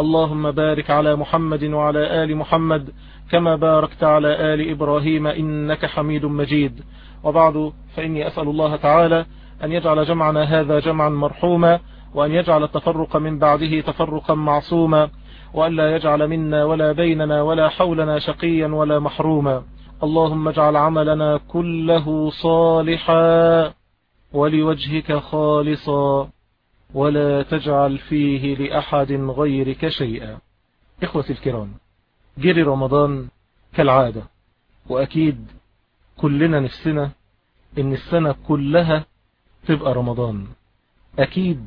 اللهم بارك على محمد وعلى آل محمد كما باركت على آل إبراهيم إنك حميد مجيد. وبعد فإني أسأل الله تعالى أن يجعل جمعنا هذا جمعا مرحوما وأن يجعل التفرق من بعده تفرقا معصوما وأن لا يجعل منا ولا بيننا ولا حولنا شقيا ولا محروما. اللهم اجعل عملنا كله صالحا ولوجهك خالصا. ولا تجعل فيه لأحد غيرك شيئا. إخوتي الكرام جري رمضان كالعادة وأكيد كلنا نفسنا إن السنة كلها تبقى رمضان. أكيد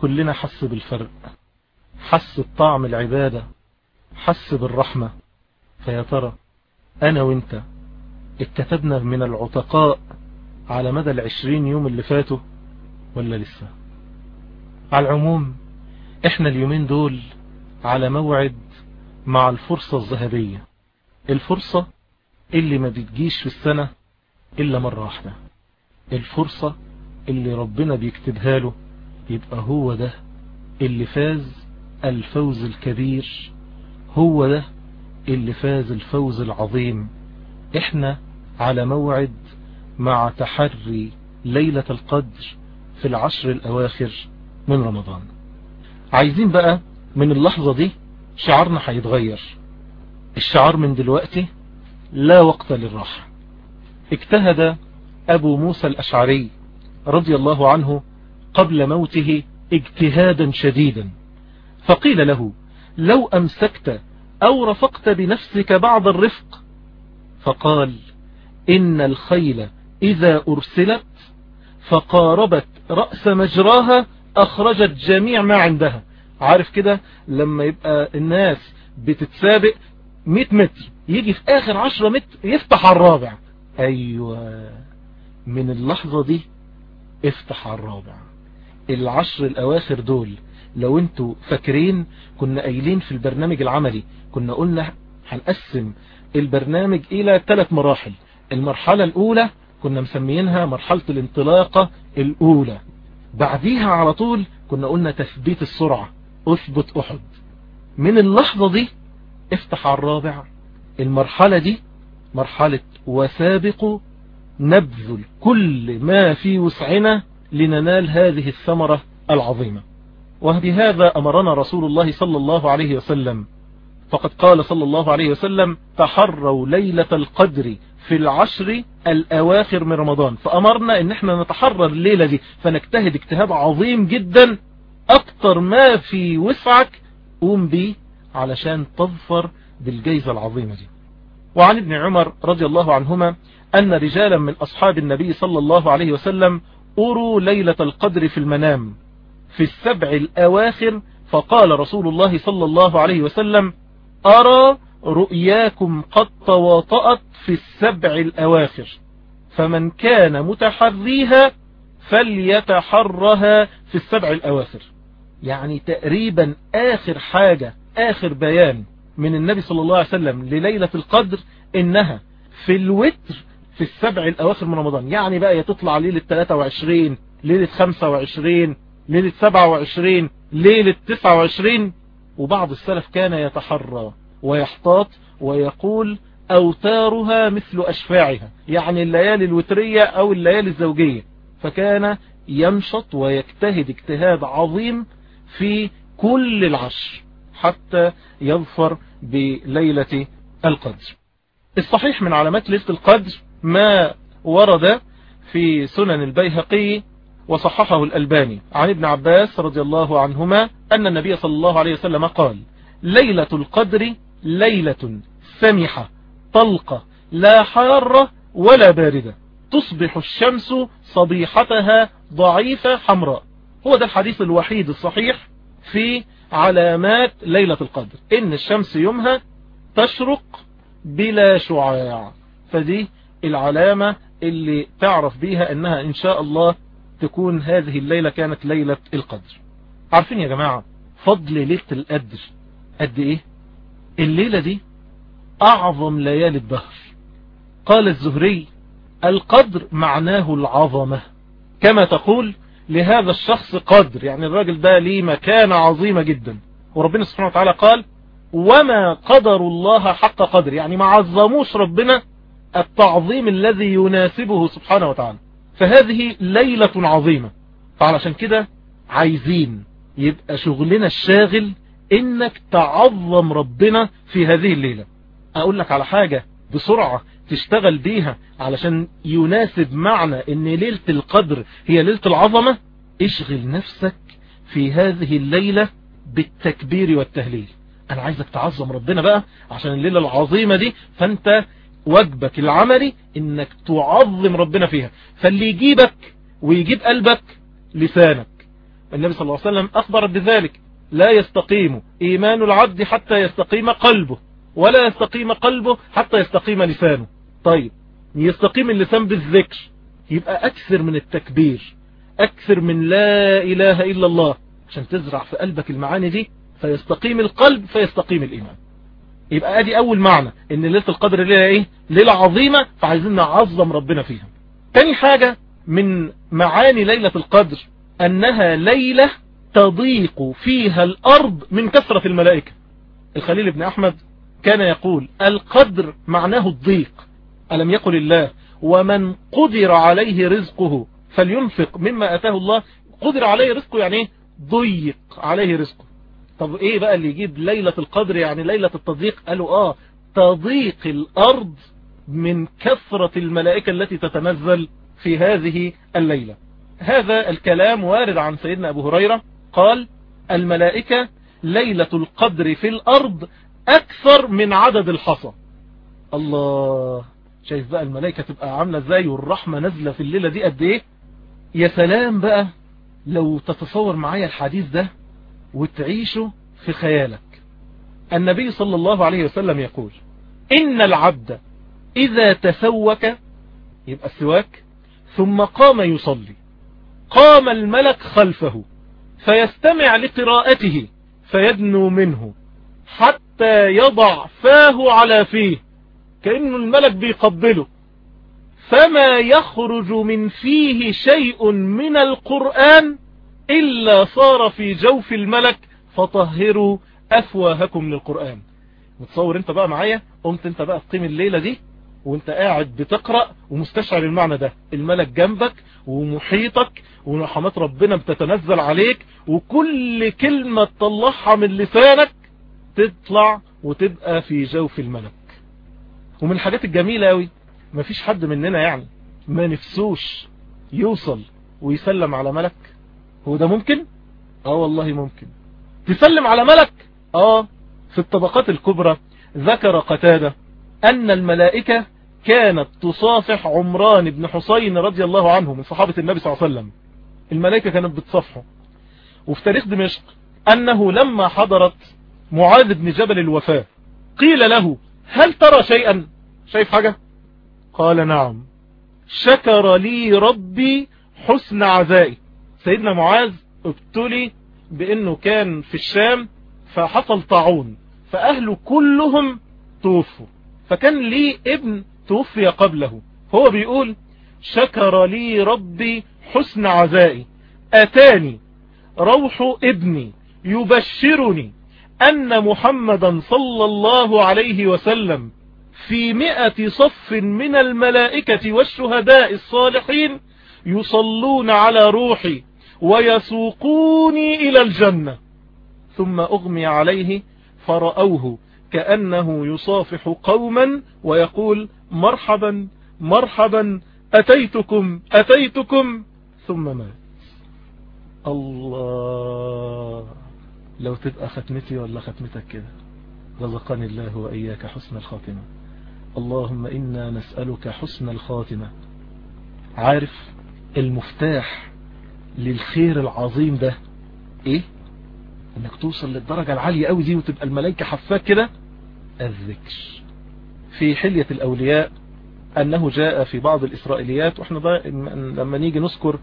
كلنا حس بالفرق حس بطعم العبادة حس بالرحمة. فيا ترى أنا وإنت اتكتبنا من العتقاء على مدى العشرين يوم اللي فاتوا ولا لسه؟ على العموم إحنا اليومين دول على موعد مع الفرصة الذهبية. الفرصة اللي ما بتجيش في السنة إلا مرة واحدة. الفرصة اللي ربنا بيكتبها له يبقى هو ده اللي فاز الفوز الكبير هو ده اللي فاز الفوز العظيم. إحنا على موعد مع تحري ليلة القدر في العشر الأواخر من رمضان. عايزين بقى من اللحظة دي شعارنا هيتغير. الشعار من دلوقتي لا وقت للراحة. اجتهد أبو موسى الأشعري رضي الله عنه قبل موته اجتهادا شديدا. فقيل له لو أمسكت أو رفقت بنفسك بعض الرفق فقال إن الخيل إذا أرسلت فقاربت رأس مجراها أخرجت جميع ما عندها. عارف كده؟ لما يبقى الناس بتتسابق 100 متر يجي في آخر 10 متر يفتح الرابع. أيوة. من اللحظة دي افتح الرابع. العشر الأواخر دول لو أنتوا فاكرين كنا قايلين في البرنامج العملي كنا قلنا هنقسم البرنامج إلى ثلاث مراحل. المرحلة الأولى كنا مسميينها مرحلة الانطلاقة الأولى. بعديها على طول كنا قلنا تثبيت السرعة أثبت أحد. من اللحظة دي افتح على الرابع. المرحلة دي مرحلة وسابقوا نبذل كل ما في وسعنا لننال هذه الثمرة العظيمة. وبهذا أمرنا رسول الله صلى الله عليه وسلم. فقد قال صلى الله عليه وسلم تحروا ليلة القدر في العشر الأواخر من رمضان. فأمرنا إن إحنا نتحرر الليلة دي فنجتهد اجتهاد عظيم جدا. أكتر ما في وسعك قوم بيه علشان تظفر بالجيزة العظيمة دي. وعن ابن عمر رضي الله عنهما أن رجالا من أصحاب النبي صلى الله عليه وسلم أروا ليلة القدر في المنام في السبع الأواخر. فقال رسول الله صلى الله عليه وسلم أرى رؤياكم قد تواطأت في السبع الأواخر. فمن كان متحريها فليتحرها في السبع الأواخر. يعني تقريبا آخر حاجة آخر بيان من النبي صلى الله عليه وسلم لليلة القدر إنها في الوتر في السبع الأواخر من رمضان. يعني بقى يتطلع ليلة 23 ليلة 25 ليلة 27 ليلة 29 وبعض السلف كان يتحرى. ويحتاط ويقول أوتارها مثل أشفاعها يعني الليالي الوترية أو الليالي الزوجية. فكان ينشط ويجتهد اجتهاد عظيم في كل العشر حتى يظفر بليلة القدر. الصحيح من علامات ليلة القدر ما ورد في سنن البيهقي وصححه الألباني عن ابن عباس رضي الله عنهما أن النبي صلى الله عليه وسلم قال ليلة القدر ليلة سمحة طلقة لا حارة ولا باردة تصبح الشمس صبيحتها ضعيفة حمراء. هو ده الحديث الوحيد الصحيح في علامات ليلة القدر. إن الشمس يومها تشرق بلا شعاع. فدي العلامة اللي تعرف بيها إنها إن شاء الله تكون هذه الليلة كانت ليلة القدر. عارفين يا جماعة فضل ليلة القدر قد إيه؟ الليلة دي أعظم ليالي الدهر. قال الزهري القدر معناه العظمة. كما تقول لهذا الشخص قدر. يعني الراجل ده ليه مكانة عظيمة جدا. وربنا سبحانه وتعالى قال وما قدر الله حق قدر. يعني ما عظموش ربنا التعظيم الذي يناسبه سبحانه وتعالى. فهذه ليلة عظيمة. فعلشان كده عايزين يبقى شغلنا الشاغل إنك تعظم ربنا في هذه الليلة. أقول لك على حاجة بسرعة تشتغل بيها علشان يناسب معنى إن ليلة القدر هي ليلة العظمة. اشغل نفسك في هذه الليلة بالتكبير والتهليل. أنا عايزك تعظم ربنا بقى عشان الليلة العظيمة دي. فأنت واجبك العملي إنك تعظم ربنا فيها. فاللي يجيبك ويجيب قلبك لسانك. النبي صلى الله عليه وسلم أخبر بذلك. لا يستقيم إيمان العبد حتى يستقيم قلبه ولا يستقيم قلبه حتى يستقيم لسانه. طيب يستقيم اللسان بالذكر يبقى أكثر من التكبير أكثر من لا إله إلا الله. عشان تزرع في قلبك المعاني دي فيستقيم القلب فيستقيم الإيمان. يبقى أدي أول معنى إن ليلة القدر ليلة إيه؟ ليلة عظيمة فعايزين نعظم ربنا فيها. تاني حاجة من معاني ليلة القدر أنها ليلة تضيق فيها الأرض من كثرة الملائكة. الخليل بن أحمد كان يقول القدر معناه الضيق. ألم يقل الله ومن قدر عليه رزقه فلينفق مما أتاه الله. قدر عليه رزقه يعني إيه؟ ضيق عليه رزقه. طب إيه بقى اللي يجيب ليلة القدر يعني ليلة التضييق؟ قالوا آه تضيق الأرض من كثرة الملائكة التي تتنزل في هذه الليلة. هذا الكلام وارد عن سيدنا أبو هريرة. قال الملائكة ليلة القدر في الأرض أكثر من عدد الحصى. الله شايف بقى الملائكة تبقى عاملة إزاي والرحمة نازلة في الليلة دي قد إيه؟ يا سلام بقى لو تتصور معايا الحديث ده وتعيشه في خيالك. النبي صلى الله عليه وسلم يقول إن العبد إذا تسوك يبقى السواك ثم قام يصلي قام الملك خلفه. فيستمع لقراءته فيدنو منه حتى يضع فاه على فيه كأنه الملك بيقبله. فما يخرج من فيه شيء من القرآن إلا صار في جوف الملك فطهروا أفواهكم للقرآن. متصور انت بقى معايا؟ قمت انت بقى تقيم الليلة دي وانت قاعد بتقرأ ومستشعر المعنى ده. الملك جنبك ومحيطك ورحمات ربنا بتتنزل عليك وكل كلمة تطلعها من لسانك تطلع وتبقى في جوف الملك. ومن الحاجات الجميلة قوي مفيش حد مننا يعني ما نفسوش يوصل ويسلم على ملك. هو ده ممكن؟ آه والله ممكن. تسلم على ملك؟ آه. في الطبقات الكبرى ذكر قتادة أن الملائكة كانت تصافح عمران بن حسين رضي الله عنه من صحابة النبي صلى الله عليه وسلم. الملائكة كانت بتصافحه وفي تاريخ دمشق أنه لما حضرت معاذ بن جبل الوفاة قيل له هل ترى شيئا؟ شايف حاجة؟ قال نعم. شكر لي ربي حسن عزائي. سيدنا معاذ ابتلي بأنه كان في الشام فحصل طاعون فأهله كلهم توفوا. فكان لي ابن توفي قبله هو بيقول شكر لي ربي حسن عزائي. أتاني روح ابني يبشرني أن محمدا صلى الله عليه وسلم في مئة صف من الملائكة والشهداء الصالحين يصلون على روحي ويسوقوني إلى الجنة. ثم أغمي عليه فرأوه كأنه يصافح قوما ويقول مرحبا مرحبا أتيتكم أتيتكم. ثم مات الله. لو تبقى ختمتي ولا ختمتك كده. رزقني الله وإياك حسن الخاتمة. اللهم إنا نسألك حسن الخاتمة. عارف المفتاح للخير العظيم ده إيه؟ إنك توصل للدرجة العالية قوي دي وتبقى الملائكة حفاك كده؟ الذكر. في حلية الأولياء أنه جاء في بعض الإسرائيليات وإحنا لما نيجي نذكر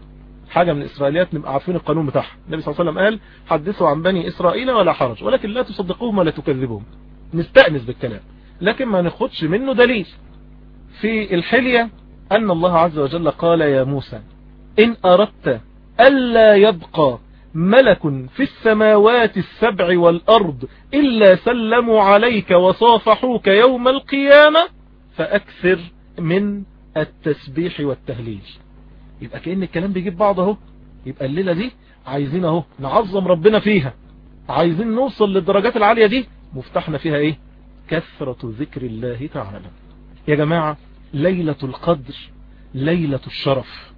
حاجة من الإسرائيليات نبقى عارفين القانون بتاعها. النبي صلى الله عليه وسلم قال حدثوا عن بني إسرائيل ولا حرج ولكن لا تصدقوهم ولا تكذبوهم. نستأنس بالكلام لكن ما ناخدش منه دليل. في الحلية أن الله عز وجل قال يا موسى إن أردت ألا يبقى ملك في السماوات السبع والأرض إلا سلموا عليك وصافحوك يوم القيامة فأكثر من التسبيح والتهليل. يبقى كأن الكلام بيجيب بعض اهو. يبقى الليلة دي عايزين اهو نعظم ربنا فيها. عايزين نوصل للدرجات العالية دي. مفتاحنا فيها إيه؟ كثرة ذكر الله تعالى. يا جماعة ليلة القدر ليلة الشرف.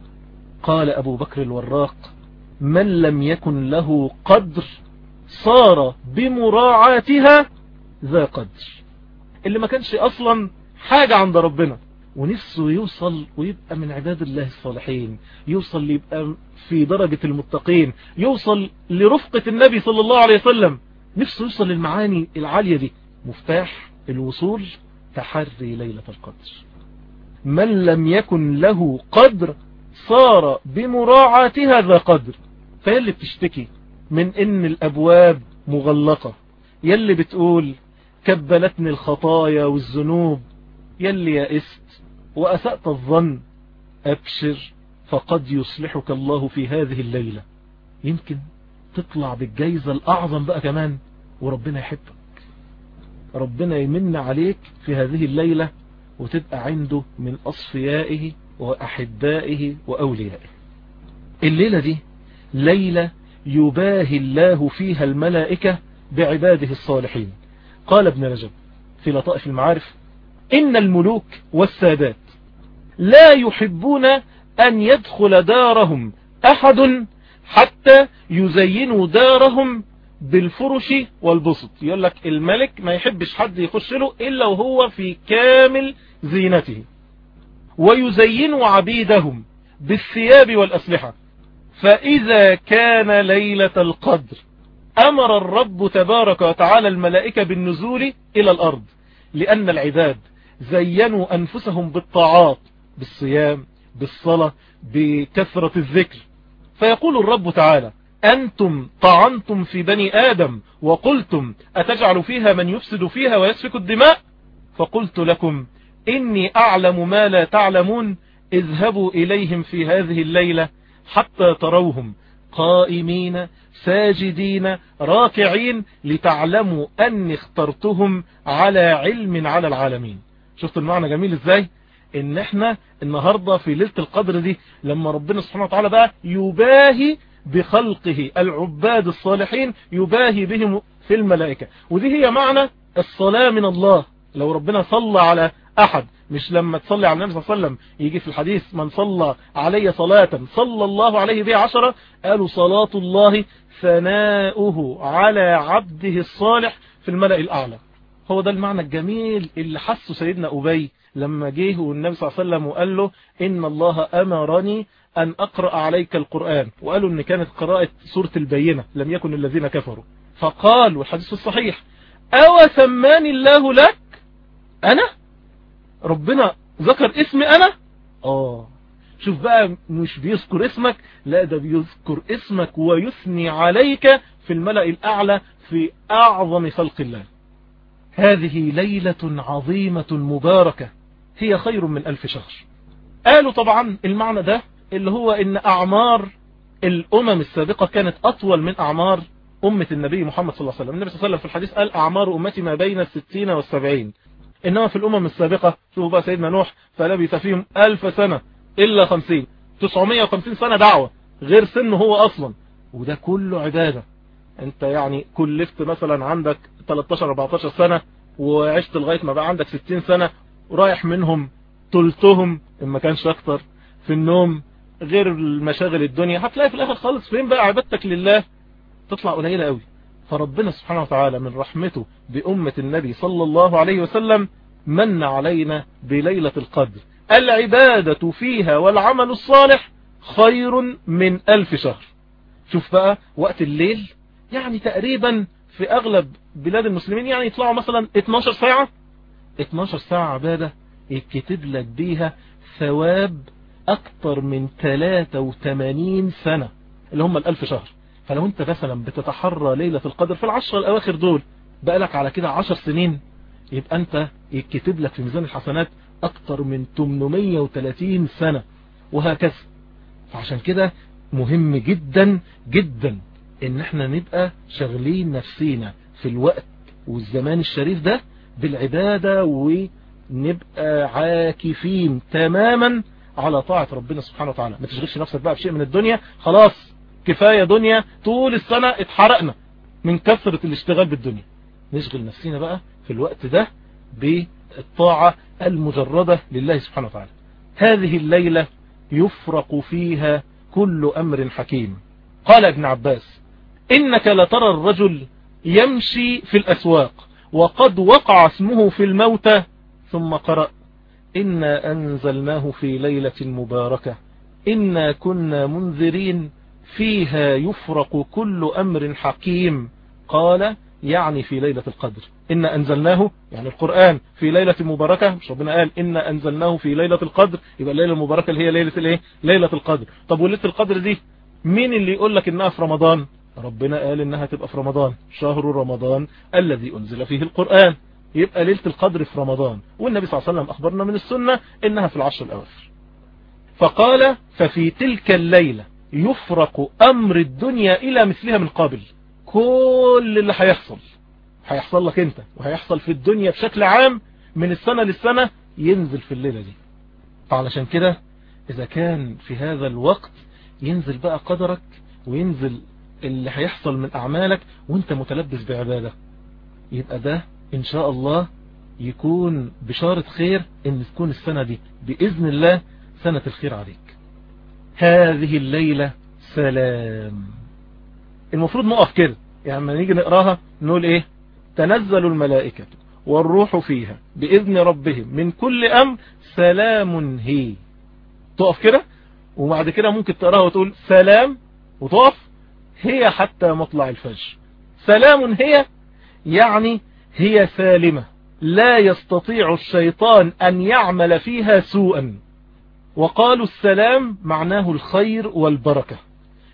قال أبو بكر الوراق من لم يكن له قدر صار بمراعاتها ذا قدر. اللي ما كانش أصلا حاجة عند ربنا. ونفسه يوصل ويبقى من عباد الله الصالحين يوصل ليبقى في درجة المتقين يوصل لرفقة النبي صلى الله عليه وسلم. نفسه يوصل للمعاني العالية دي. مفتاح الوصول تحري ليلة القدر. من لم يكن له قدر صار بمراعاتها ذا قدر. فيلي بتشتكي من إن الأبواب مغلقة. يلي بتقول كبلتني الخطايا والذنوب يلي يأست وأسأت الظن أبشر فقد يصلحك الله في هذه الليلة. يمكن تطلع بالجايزة الأعظم بقى كمان وربنا يحبك. ربنا يمن عليك في هذه الليلة وتبقى عنده من أصفيائه وأحبائه وأوليائه. الليلة دي ليلة يباهي الله فيها الملائكة بعباده الصالحين. قال ابن رجب في لطائف المعارف إن الملوك والسادات لا يحبون أن يدخل دارهم أحد حتى يزينوا دارهم بالفرش والبسط. يقول لك الملك ما يحبش حد يخش له إلا وهو في كامل زينته. ويزينوا عبيدهم بالثياب والأسلحة. فإذا كان ليلة القدر أمر الرب تبارك وتعالى الملائكة بالنزول إلى الأرض. لأن العباد زينوا أنفسهم بالطاعات. بالصيام بالصلاة بكثرة الذكر. فيقول الرب تعالى أنتم طعنتم في بني آدم وقلتم أتجعل فيها من يفسد فيها ويسفك الدماء؟ فقلت لكم إني أعلم ما لا تعلمون اذهبوا إليهم في هذه الليلة حتى تروهم قائمين ساجدين راكعين لتعلموا أني اخترتهم على علم على العالمين. شفت المعنى جميل إزاي؟ إن إحنا النهاردة في ليلة القدر دي لما ربنا سبحانه وتعالى بقى يباهي بخلقه العباد الصالحين يباهي بهم في الملائكة. ودي هي معنى الصلاة من الله. لو ربنا صلى على أحد مش لما تصلي على النبي صلى الله عليه وسلم يجي في الحديث من صلى علي صلاة صلى الله عليه بها عشرة قالوا صلاة الله ثناؤه على عبده الصالح في الملأ الأعلى. هو ده المعنى الجميل اللي حسه سيدنا أبي لما جيه والنبي صلى الله عليه وسلم وقال له إن الله أمرني أن أقرأ عليك القرآن. وقالوا أن كانت قراءة سورة البينة لم يكن الذين كفروا. فقال والحديث الصحيح أو سماني الله لك؟ أنا؟ ربنا ذكر اسمي أنا؟ آه. شوف بقى مش بيذكر اسمك لا ده بيذكر اسمك ويثني عليك في الملأ الأعلى في أعظم خلق الله. هذه ليلة عظيمة مباركة هي خير من ألف شهر قالوا طبعا المعنى ده اللي هو إن أعمار الأمم السابقة كانت أطول من أعمار أمة النبي محمد صلى الله عليه وسلم. النبي صلى الله عليه وسلم في الحديث قال أعمار أمتي ما بين الستين والسبعين. إنما في الأمم السابقة شوفوا بقى سيدنا نوح فلبث فيهم ألف سنة إلا خمسين. تسعمية وخمسين سنة دعوة غير سنه هو أصلا. وده كله عبادة. أنت يعني كلفت مثلا عندك 13-14 سنة وعشت لغاية ما بقى عندك 60 سنة ورايح منهم تلتهم إن ما كانش أكتر في النوم غير المشاغل الدنيا. هتلاقي في الآخر خالص فين بقى عبادتك لله؟ تطلع قليلة قوي. فربنا سبحانه وتعالى من رحمته بأمة النبي صلى الله عليه وسلم من علينا بليلة القدر. العبادة فيها والعمل الصالح خير من ألف شهر. شوف بقى وقت الليل يعني تقريبا في أغلب بلاد المسلمين يعني يطلعوا مثلا 12 ساعة؟ 12 ساعة عبادة يكتب لك بيها ثواب أكتر من 83 سنة اللي هم الألف شهر. فلو أنت مثلا بتتحرى ليلة القدر في العشر الأواخر دول بقالك على كده 10 سنين يبقى أنت يكتب لك في ميزان الحسنات أكتر من 830 سنة وهكذا. فعشان كده مهم جدا جدا إن إحنا نبقى شغلين نفسينا في الوقت والزمان الشريف ده بالعبادة ونبقى عاكفين تماما على طاعة ربنا سبحانه وتعالى. ما تشغلش نفسك بقى بشيء من الدنيا. خلاص كفاية دنيا. طول السنة اتحرقنا من كثرة الاشتغال بالدنيا. نشغل نفسينا بقى في الوقت ده بالطاعة المجردة لله سبحانه وتعالى. هذه الليلة يفرق فيها كل أمر حكيم. قال ابن عباس إنك لترى الرجل يمشي في الأسواق وقد وقع اسمه في الموتى ثم قرأ إنا أنزلناه في ليلة مباركة إنا كنا منذرين فيها يفرق كل أمر حكيم. قال يعني في ليلة القدر. إن أنزلناه يعني القرآن في ليلة مباركة. مش ربنا قال إن أنزلناه في ليلة القدر. يبقى الليلة المباركة اللي هي ليلة الايه؟ ليلة القدر. طب وليلة القدر دي مين اللي يقول لك إنها في رمضان؟ ربنا قال إنها تبقى في رمضان شهر رمضان الذي أنزل فيه القرآن. يبقى ليلة القدر في رمضان. والنبي صلى الله عليه وسلم أخبرنا من السنة إنها في العشر الأواخر. فقال ففي تلك الليلة يفرق أمر الدنيا إلى مثلها من قابل كل اللي هيحصل هيحصل لك أنت وهيحصل في الدنيا بشكل عام من السنة للسنة ينزل في الليلة دي. فعلشان كده إذا كان في هذا الوقت ينزل بقى قدرك وينزل اللي هيحصل من أعمالك وانت متلبس بعبادة. يبقى ده إن شاء الله يكون بشارة خير إن تكون السنة دي. بإذن الله سنة الخير عليك. هذه الليلة سلام. المفروض نقف كده. يعني لما نيجي نقراها نقول إيه؟ تنزل الملائكة والروح فيها بإذن ربهم من كل أمر سلام هي. تقف كده؟ وبعد كده ممكن تقراها وتقول سلام وتقف. هي حتى مطلع الفجر. سلام هي يعني هي سالمة. لا يستطيع الشيطان أن يعمل فيها سوءا. وقالوا السلام معناه الخير والبركة.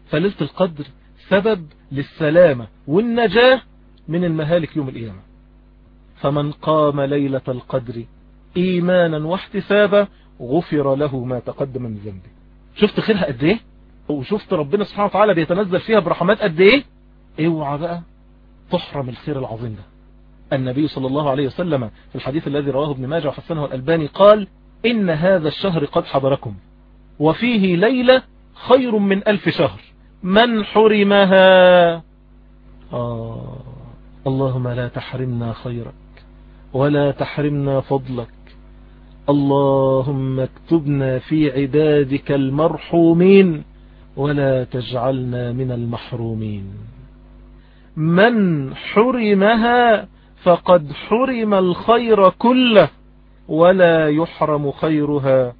فليلة القدر سبب للسلامة والنجاة من المهالك يوم القيامة. فمن قام ليلة القدر إيمانا واحتسابا غفر له ما تقدم من ذنبه. شفت خيرها قد إيه؟ وشفت ربنا سبحانه وتعالى بيتنزل فيها برحمات قد إيه؟ اوعى بقى تحرم الخير العظيم ده. النبي صلى الله عليه وسلم في الحديث الذي رواه ابن ماجه وحسنه الألباني قال إن هذا الشهر قد حضركم وفيه ليلة خير من ألف شهر. من حرمها؟ آه اللهم لا تحرمنا خيرك ولا تحرمنا فضلك. اللهم اكتبنا في عبادك المرحومين. ولا تجعلنا من المحرومين. من حرمها فقد حرم الخير كله ولا يحرم خيرها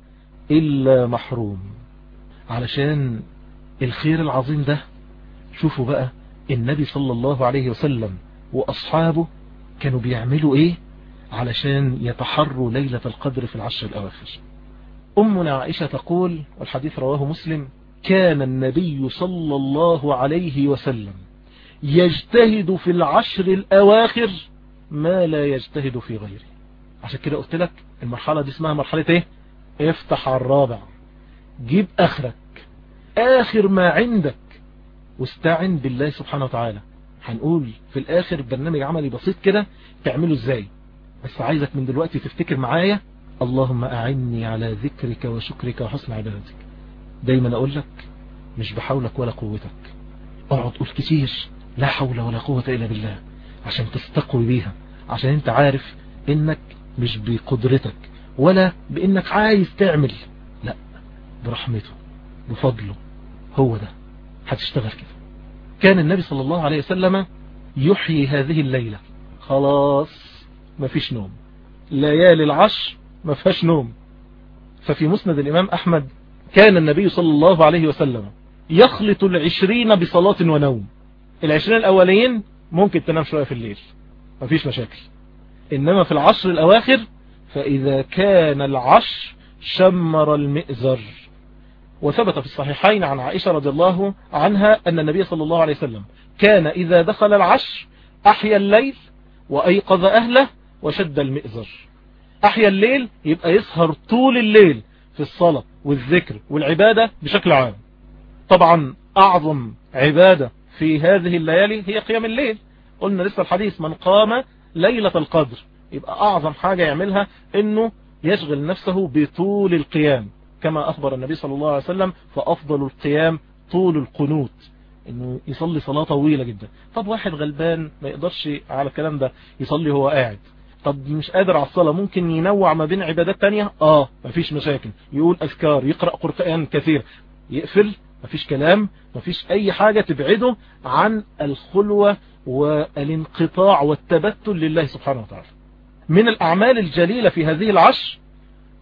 إلا محروم. علشان الخير العظيم ده شوفوا بقى النبي صلى الله عليه وسلم وأصحابه كانوا بيعملوا إيه؟ علشان يتحروا ليلة القدر في العشر الأواخر. أمنا عائشة تقول والحديث رواه مسلم كان النبي صلى الله عليه وسلم يجتهد في العشر الأواخر ما لا يجتهد في غيره. عشان كده قلت لك المرحلة دي اسمها مرحلة إيه؟ افتح على الرابع. جيب آخرك. آخر ما عندك. واستعن بالله سبحانه وتعالى. هنقول في الآخر برنامج عملي بسيط كده تعمله إزاي؟ بس عايزك من دلوقتي تفتكر معايا. اللهم أعني على ذكرك وشكرك وحسن عبادتك. دايما أقول لك مش بحولك ولا قوتك. أقعد قول كتير لا حول ولا قوة إلا بالله عشان تستقوي بيها عشان أنت عارف إنك مش بقدرتك ولا بإنك عايز تعمل. لا برحمته بفضله هو ده. هتشتغل كده. كان النبي صلى الله عليه وسلم يحيي هذه الليلة. خلاص مفيش نوم. ليالي العشر ما فيهاش نوم. ففي مسند الإمام أحمد كان النبي صلى الله عليه وسلم يخلط العشرين بصلاة ونوم. العشرين الأولين ممكن تنام شوية في الليل مفيش مشاكل. إنما في العشر الأواخر فإذا كان العشر شمر المئزر وثبت في الصحيحين عن عائشة رضي الله عنها أن النبي صلى الله عليه وسلم كان إذا دخل العشر أحيا الليل وأيقظ أهله وشد المئزر أحيا الليل يبقى يسهر طول الليل. في الصلاة والذكر والعبادة بشكل عام. طبعا أعظم عبادة في هذه الليالي هي قيام الليل. قلنا لسه الحديث من قام ليلة القدر. يبقى أعظم حاجة يعملها أنه يشغل نفسه بطول القيام. كما أخبر النبي صلى الله عليه وسلم فأفضل القيام طول القنوت. إنه يصلي صلاة طويلة جدا. طب واحد غلبان ما يقدرش على الكلام ده يصلي هو قاعد. طب مش قادر على الصلاة ممكن ينوع ما بين عبادات تانية؟ آه مفيش مشاكل. يقول أذكار يقرأ قرآن كثير. يقفل مفيش كلام مفيش أي حاجة تبعده عن الخلوة والانقطاع والتبتل لله سبحانه وتعالى. من الأعمال الجليلة في هذه العشر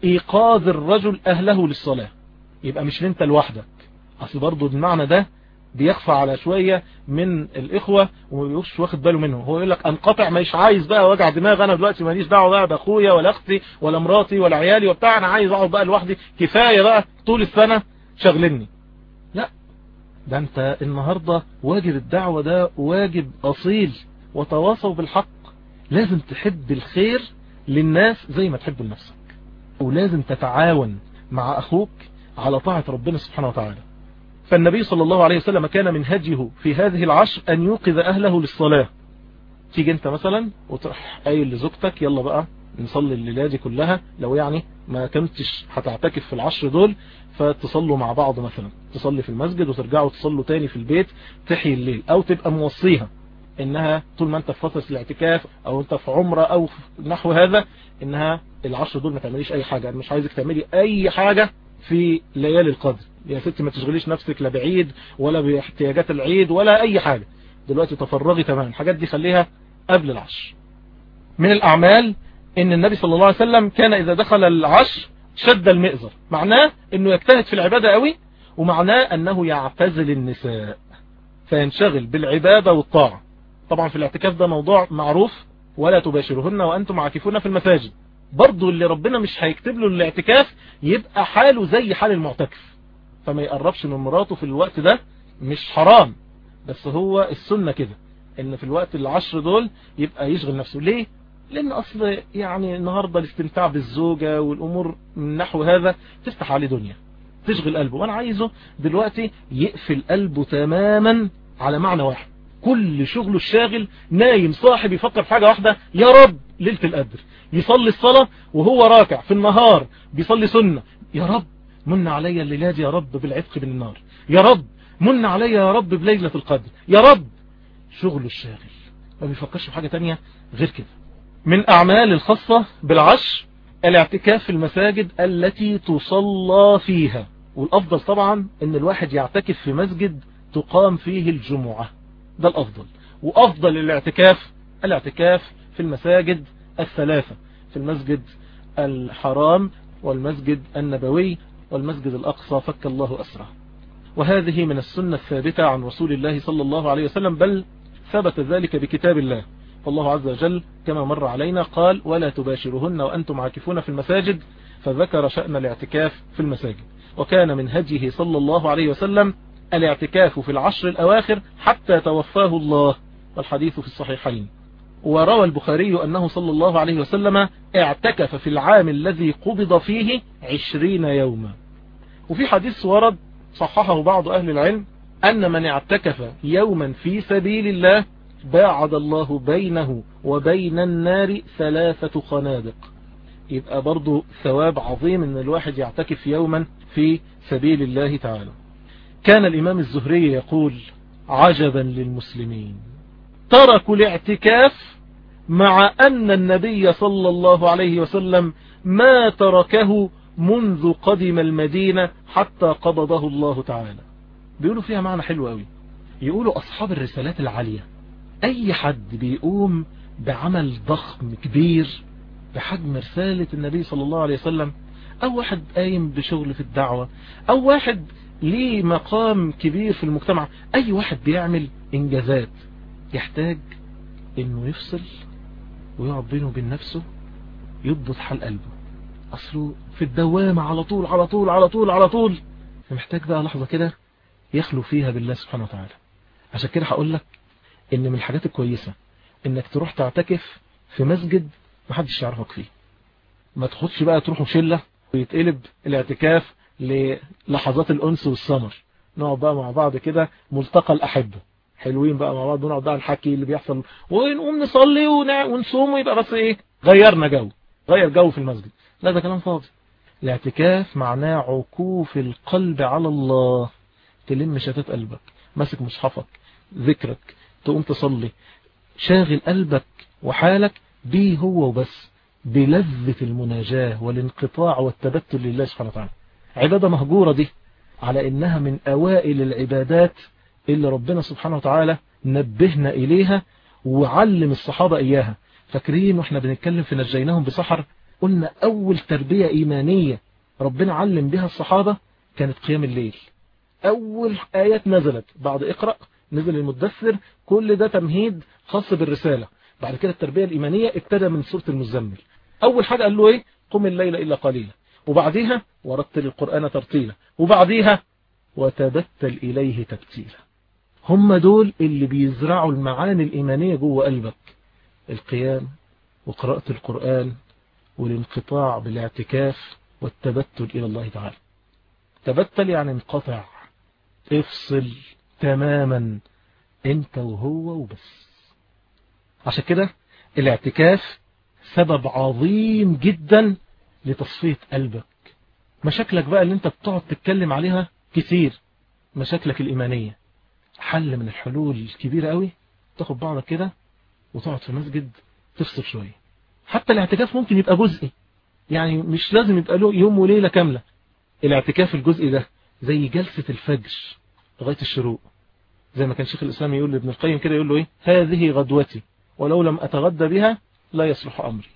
إيقاظ الرجل أهله للصلاة. يبقى مش أنت لوحدك. أصل برضو المعنى ده بيخفى على شوية من الإخوة ومش واخد باله منه هو يقول لك انقطع مش عايز بقى وجع دماغ أنا دلوقتي ماليش دعوة بقى بأخويا ولا أختي ولا مراتي ولا عيالي وبتاع أنا عايز أقعد بقى لوحدي. كفاية بقى طول السنة شغلني لا ده أنت النهاردة واجب الدعوة ده واجب أصيل وتواصوا بالحق. لازم تحب الخير للناس زي ما تحب لنفسك. ولازم تتعاون مع أخوك على طاعة ربنا سبحانه وتعالى. فالنبي صلى الله عليه وسلم كان من هديه في هذه العشر أن يوقظ أهله للصلاة. تيجي أنت مثلا وتروح قايل لزوجتك يلا بقى نصلي الليلة دي كلها لو يعني ما كنتش هتعتكف في العشر دول فتصلوا مع بعض مثلا. تصلي في المسجد وترجعوا تصلوا تاني في البيت تحيي الليل أو تبقى موصيها. إنها طول ما أنت في فترة الاعتكاف أو أنت في عمرة أو في نحو هذا إنها العشر دول ما تعمليش أي حاجة. أنا مش عايزك تعملي أي حاجة في ليالي القدر. يا ستي ما تشغليش نفسك لا بعيد ولا باحتياجات العيد ولا أي حاجة. دلوقتي تفرغي تماما. الحاجات دي خليها قبل العشر. من الأعمال إن النبي صلى الله عليه وسلم كان إذا دخل العشر شد المئزر. معناه إنه يجتهد في العبادة قوي ومعناه أنه يعتزل النساء. فينشغل بالعبادة والطاعة. طبعا في الاعتكاف ده موضوع معروف ولا تباشرهن وأنتم عاكفون في المساجد. برضو اللي ربنا مش هيكتب له الاعتكاف يبقى حاله زي حال المعتكف. فما يقربش من مراته في الوقت ده مش حرام. بس هو السنة كده إن في الوقت العشر دول يبقى يشغل نفسه. ليه؟ لأن أصل يعني النهاردة الاستمتاع بالزوجة والأمور من نحو هذا تفتح عليه دنيا تشغل قلبه. وأنا عايزه دلوقتي يقفل قلبه تماما على معنى واحد. كل شغله الشاغل نايم صاحب يفكر في حاجة واحدة يا رب ليلة القدر. يصلي الصلاة وهو راكع في النهار بيصلي سنة يا رب من علي الليلة يا رب بالعتق من النار. يا رب من علي يا رب بليلة القدر. يا رب شغله الشاغل. ما بيفكرش في حاجة تانية غير كده. من أعمال الخاصة بالعشر الاعتكاف في المساجد التي تصلى فيها. والأفضل طبعا إن الواحد يعتكف في مسجد تقام فيه الجمعة. ده الأفضل. وأفضل الاعتكاف الاعتكاف في المساجد الثلاثة. في المسجد الحرام والمسجد النبوي والمسجد الأقصى فك الله أسره. وهذه من السنة الثابتة عن رسول الله صلى الله عليه وسلم بل ثبت ذلك بكتاب الله. فالله عز وجل كما مر علينا قال ولا تباشرهن وأنتم عاكفون في المساجد. فذكر شأن الاعتكاف في المساجد. وكان من هديه صلى الله عليه وسلم الاعتكاف في العشر الأواخر حتى توفاه الله. والحديث في الصحيحين. وروى البخاري أنه صلى الله عليه وسلم اعتكف في العام الذي قبض فيه عشرين يوما. وفي حديث ورد صححه بعض أهل العلم أن من اعتكف يوما في سبيل الله باعد الله بينه وبين النار ثلاثة خنادق. يبقى برضو ثواب عظيم إن الواحد يعتكف يوما في سبيل الله تعالى. كان الإمام الزهري يقول عجبا للمسلمين تركوا الاعتكاف مع أن النبي صلى الله عليه وسلم ما تركه منذ قدم المدينة حتى قبضه الله تعالى. بيقولوا فيها معنى حلو قوي. يقولوا أصحاب الرسالات العالية أي حد بيقوم بعمل ضخم كبير بحجم رسالة النبي صلى الله عليه وسلم أو واحد قايم بشغل في الدعوة أو واحد ليه مقام كبير في المجتمع أي واحد بيعمل إنجازات يحتاج إنه يفصل ويقعد بينه وبين نفسه يضبط حال قلبه. أصله في الدوامة على طول على طول على طول على طول. فمحتاج بقى لحظة كده يخلو فيها بالله سبحانه وتعالى. عشان كده هقول لك إن من الحاجات الكويسة إنك تروح تعتكف في مسجد محدش يعرفك فيه. ما تخدش بقى تروحوا شلة ويتقلب الاعتكاف للحظات الأنس والسمر. نقعد بقى مع بعض كده ملتقى الأحبة. حلوين بقى مع بعض ونقعد بقى الحكي اللي بيحصل. ونقوم نصلي ونصوم ويبقى بس إيه؟ غيرنا جو. غير جو في المسجد. لا ده كلام فاضي. الاعتكاف معناه عكوف القلب على الله. تلم شتات قلبك ماسك مصحفك ذكرك تقوم تصلي. شاغل قلبك وحالك بيه هو وبس بلذة المناجاة والانقطاع والتبتل لله سبحانه وتعالى. عبادة مهجورة دي على إنها من أوائل العبادات اللي ربنا سبحانه وتعالى نبهنا إليها وعلم الصحابة إياها. فاكرين وإحنا بنتكلم في نجيناهم بسحر؟ قلنا أول تربية إيمانية ربنا علم بها الصحابة كانت قيام الليل. أول آيات نزلت بعد اقرأ نزل المدثر كل ده تمهيد خاص بالرسالة. بعد كده التربية الإيمانية ابتدى من سورة المزمل. أول حاجة قال له إيه؟ قم الليل إلا قليلا. وبعديها ورتل القرآن ترتيلا. وبعديها وتبتل إليه تبتيلا. هم دول اللي بيزرعوا المعاني الإيمانية جوه قلبك. القيام وقراءة القرآن والانقطاع بالاعتكاف والتبتل إلى الله تعالى. تبتل يعني انقطع. افصل تماما أنت وهو وبس. عشان كده الاعتكاف سبب عظيم جدا لتصفية قلبك. مشاكلك بقى اللي انت بتقعد تتكلم عليها كتير. مشاكلك الإيمانية. حل من الحلول الكبيرة قوي. تاخد بعضك كده وتقعد في مسجد تفصل شوية. حتى الاعتكاف ممكن يبقى جزئي. يعني مش لازم يبقى له يوم وليلة كاملة. الاعتكاف الجزئي ده زي جلسة الفجر لغاية الشروق. زي ما كان شيخ الإسلام يقول لابن القيم كده يقول له إيه؟ هذه غدوتي ولو لم أتغدى بها لا يصلح أمري.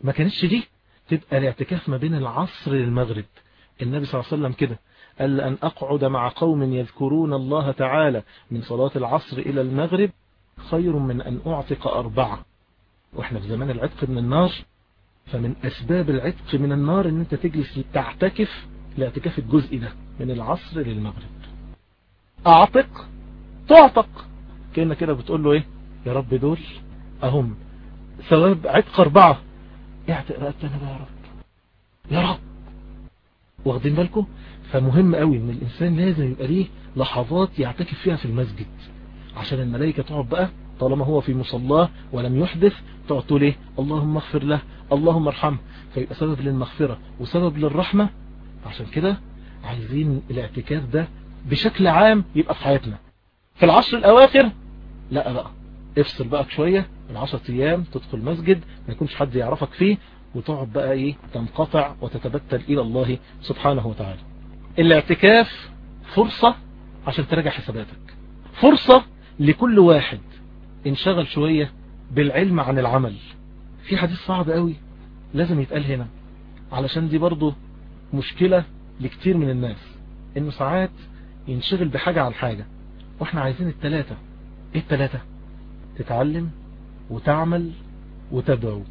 ما كانتش دي تبقى الاعتكاف ما بين العصر للمغرب. النبي صلى الله عليه وسلم كده قال أن أقعد مع قوم يذكرون الله تعالى من صلاة العصر إلى المغرب خير من أن أعتق أربعة. وإحنا في زمان العتق من النار فمن أسباب العتق من النار أن أنت تجلس تعتكف الاعتكاف الجزئي ده من العصر للمغرب. أعتق تعتق. كأنك كده بتقول له إيه؟ يا رب دول أهم ثواب عتق أربعة. اعتق رقبتنا بقى يا رب. يا رب. واخدين بالكم؟ فمهم قوي إن الإنسان لازم يبقى ليه لحظات يعتكف فيها في المسجد عشان الملائكة تقعد بقى طالما هو في مصلاه ولم يحدث تقول إيه اللهم اغفر له اللهم ارحمه. فيبقى سبب للمغفرة وسبب للرحمة. عشان كده عايزين الاعتكاف ده بشكل عام يبقى في حياتنا. في العشر الأواخر لا بقى. افصل بقى شوية من عشرة أيام تدخل مسجد ما يكونش حد يعرفك فيه وتقعد بقى إيه تنقطع وتتبتل إلى الله سبحانه وتعالى. الاعتكاف فرصة عشان تراجع حساباتك. فرصة لكل واحد. انشغل شوية بالعلم عن العمل. في حديث صعب قوي لازم يتقال هنا علشان دي برضو مشكلة لكتير من الناس إنه ساعات ينشغل بحاجة عن حاجة وإحنا عايزين التلاتة. إيه التلاتة؟ تتعلم وتعمل وتدعو.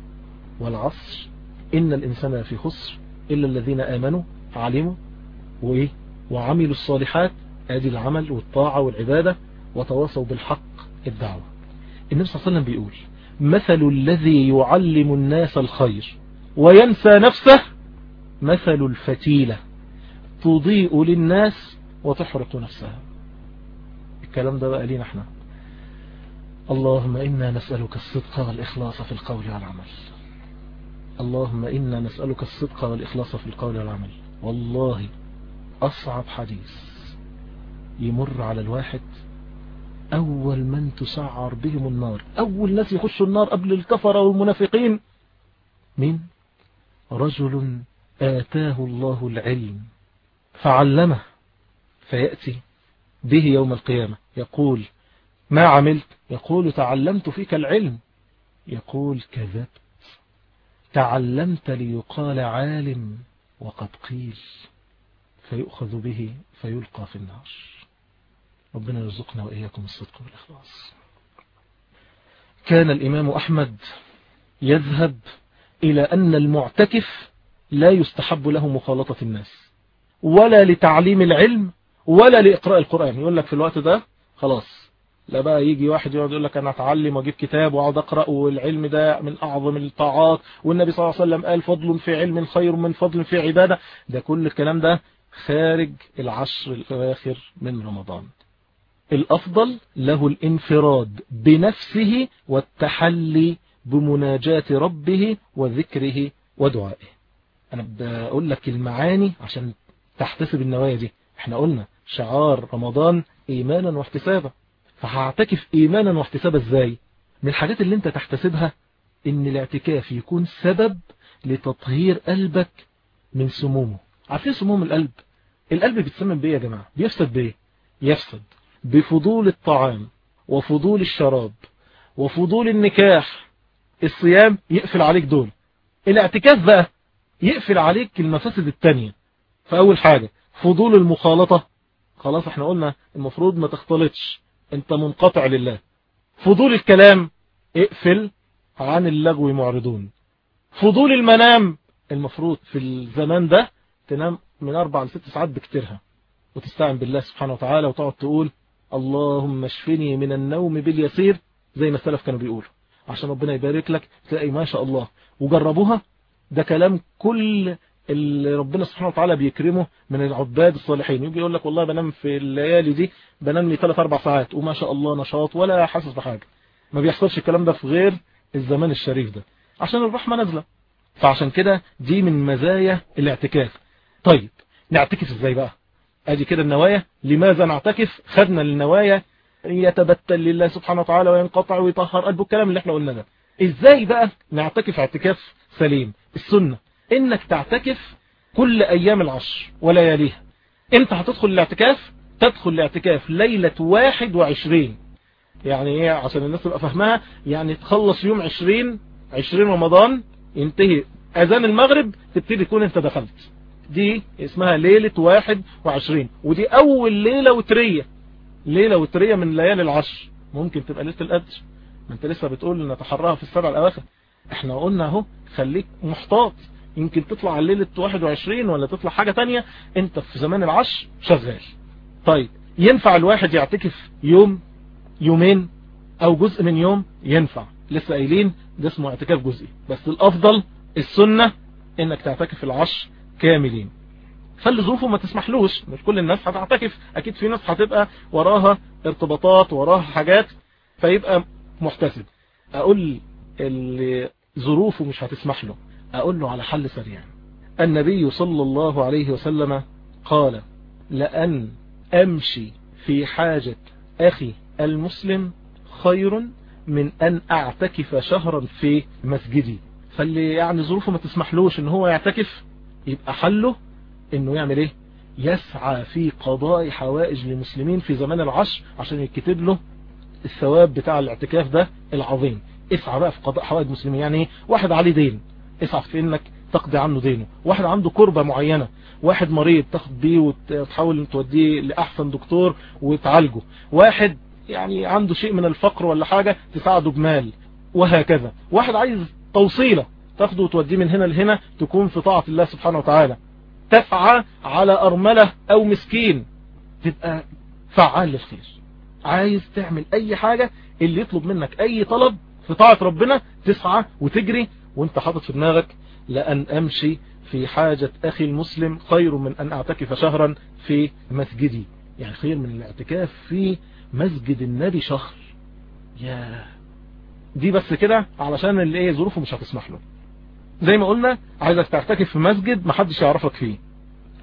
والعصر إن الإنسان في خسر إلا الذين آمنوا علموا وإيه؟ وعملوا الصالحات آدي العمل والطاعة والعبادة وتواصوا بالحق الدعوة. النبي صلى الله عليه وسلم بيقول مثل الذي يعلم الناس الخير وينسى نفسه مثل الفتيلة تضيء للناس وتحرق نفسها. الكلام ده بقى لينا إحنا. اللهم إنا نسألك الصدق والإخلاص في القول والعمل. اللهم إنا نسألك الصدق والإخلاص في القول والعمل. والله أصعب حديث يمر على الواحد أول من تسعر بهم النار. أول ناس يخشوا النار قبل الكفر والمنافقين. مين؟ رجل آتاه الله العلم فعلمه فيأتي به يوم القيامة. يقول ما عملت؟ يقول تعلمت فيك العلم. يقول كذبت. تعلمت ليقال عالم وقد قيل. فيؤخذ به فيلقى في النار. ربنا يرزقنا وإياكم الصدق والإخلاص. كان الإمام أحمد يذهب إلى أن المعتكف لا يستحب له مخالطة الناس ولا لتعليم العلم ولا لإقراء القرآن. يقول لك في الوقت ده خلاص لا بقى يجي واحد يقعد يقول لك أنا أتعلم وأجيب كتاب وأقعد أقرأ والعلم ده من أعظم الطاعات والنبي صلى الله عليه وسلم قال فضل في علم خير من فضل في عبادة. ده كل الكلام ده خارج العشر الأواخر من رمضان. الأفضل له الانفراد بنفسه والتحلي بمناجاة ربه وذكره ودعائه. أنا بقول لك المعاني عشان تحتسب النوايا دي. إحنا قلنا شعار رمضان إيمانا واحتسابا. فهعتكف إيمانا واحتسابا إزاي؟ من الحاجات اللي أنت تحتسبها إن الاعتكاف يكون سبب لتطهير قلبك من سمومه. عارفين سموم القلب؟ القلب بيتسمم بيه يا جماعة؟ بيفسد بيه يفسد. بفضول الطعام وفضول الشراب وفضول النكاح الصيام يقفل عليك دول. الاعتكاف بقى يقفل عليك المفاسد التانية. فأول حاجة فضول المخالطة. خلاص إحنا قلنا المفروض ما تختلطش. أنت منقطع لله. فضول الكلام اقفل عن اللغو معرضون. فضول المنام المفروض في الزمان ده تنام من أربع لست ساعات بكتيرها. وتستعن بالله سبحانه وتعالى وتقعد تقول اللهم اشفني من النوم باليسير زي ما السلف كانوا بيقولوا. عشان ربنا يبارك لك تلاقي ما شاء الله. وجربوها؟ ده كلام كل اللي ربنا سبحانه وتعالى بيكرمه من العباد الصالحين. يجي يقول لك والله بنام في الليالي دي بنام لي 3 4 ساعات وما شاء الله نشاط ولا حاسس بحاجة. ما بيحصلش الكلام ده في غير الزمان الشريف ده. عشان الرحمة نازلة. فعشان كده دي من مزايا الاعتكاف. طيب نعتكف إزاي بقى؟ أدي كده النوايا. لماذا نعتكف خدنا النوايا. يتبتل لله سبحانه وتعالى وينقطع ويطهر. قلبه الكلام اللي إحنا قلنا ده. إزاي بقى نعتكف اعتكاف سليم؟ السنة. إنك تعتكف كل أيام العشر ولياليها. انت هتدخل الاعتكاف؟ تدخل الاعتكاف ليلة واحد وعشرين. يعني إيه؟ عشان الناس تبقى فهمها يعني تخلص يوم عشرين عشرين رمضان ينتهي أذان المغرب تبتدي تكون أنت دخلت. دي اسمها ليلة واحد وعشرين ودي أول ليلة وترية. ليلة وترية من ليالي العشر ممكن تبقى ليلة القدر. ما انت لسه بتقول نتحراها في السبع الأواخر. إحنا قلنا أهو خليك محتاط. يمكن تطلع على ليلة 21 ولا تطلع حاجة تانية. انت في زمان العشر شغال. طيب ينفع الواحد يعتكف يوم يومين أو جزء من يوم؟ ينفع. لسه قايلين ده اسمه اعتكاف جزئي. بس الأفضل السنة إنك تعتكف العشر كاملين. فاللي ظروفه ما تسمحلوش. مش كل الناس هتعتكف. أكيد في ناس هتبقى وراها ارتباطات وراها حاجات فيبقى محتسب. أقول اللي ظروفه مش هتسمح له أقول له على حل سريع. النبي صلى الله عليه وسلم قال لأن أمشي في حاجة أخي المسلم خير من أن أعتكف شهرا في مسجدي. فاللي يعني ظروفه ما تسمحلوش إن هو يعتكف يبقى حله إنه يعمل إيه؟ يسعى في قضاء حوائج للمسلمين في زمان العشر عشان يكتب له الثواب بتاع الاعتكاف ده العظيم. اسعى بقى في قضاء حوائج المسلمين. يعني إيه؟ واحد عليه دين. اسعى في إنك تقضي عنه دينه. واحد عنده كربة معينة. واحد مريض تاخد بيه وتحاول توديه لأحسن دكتور وتعالجه. واحد يعني عنده شيء من الفقر ولا حاجة تساعده بمال. وهكذا. واحد عايز توصيلة. تاخده وتوديه من هنا لهنا تكون في طاعة الله سبحانه وتعالى. تسعى على أرملة أو مسكين. تبقى فعال للخير. عايز تعمل أي حاجة اللي يطلب منك أي طلب في طاعة ربنا تسعى وتجري وانت حاطط في دماغك لأن أمشي في حاجة أخي المسلم خير من أن أعتكف شهرا في مسجدي. يعني خير من الاعتكاف في مسجد النبي شهر. يا دي بس كده علشان اللي إيه ظروفه مش هتسمح له. زي ما قلنا عايزك تعتكف في مسجد محدش يعرفك فيه.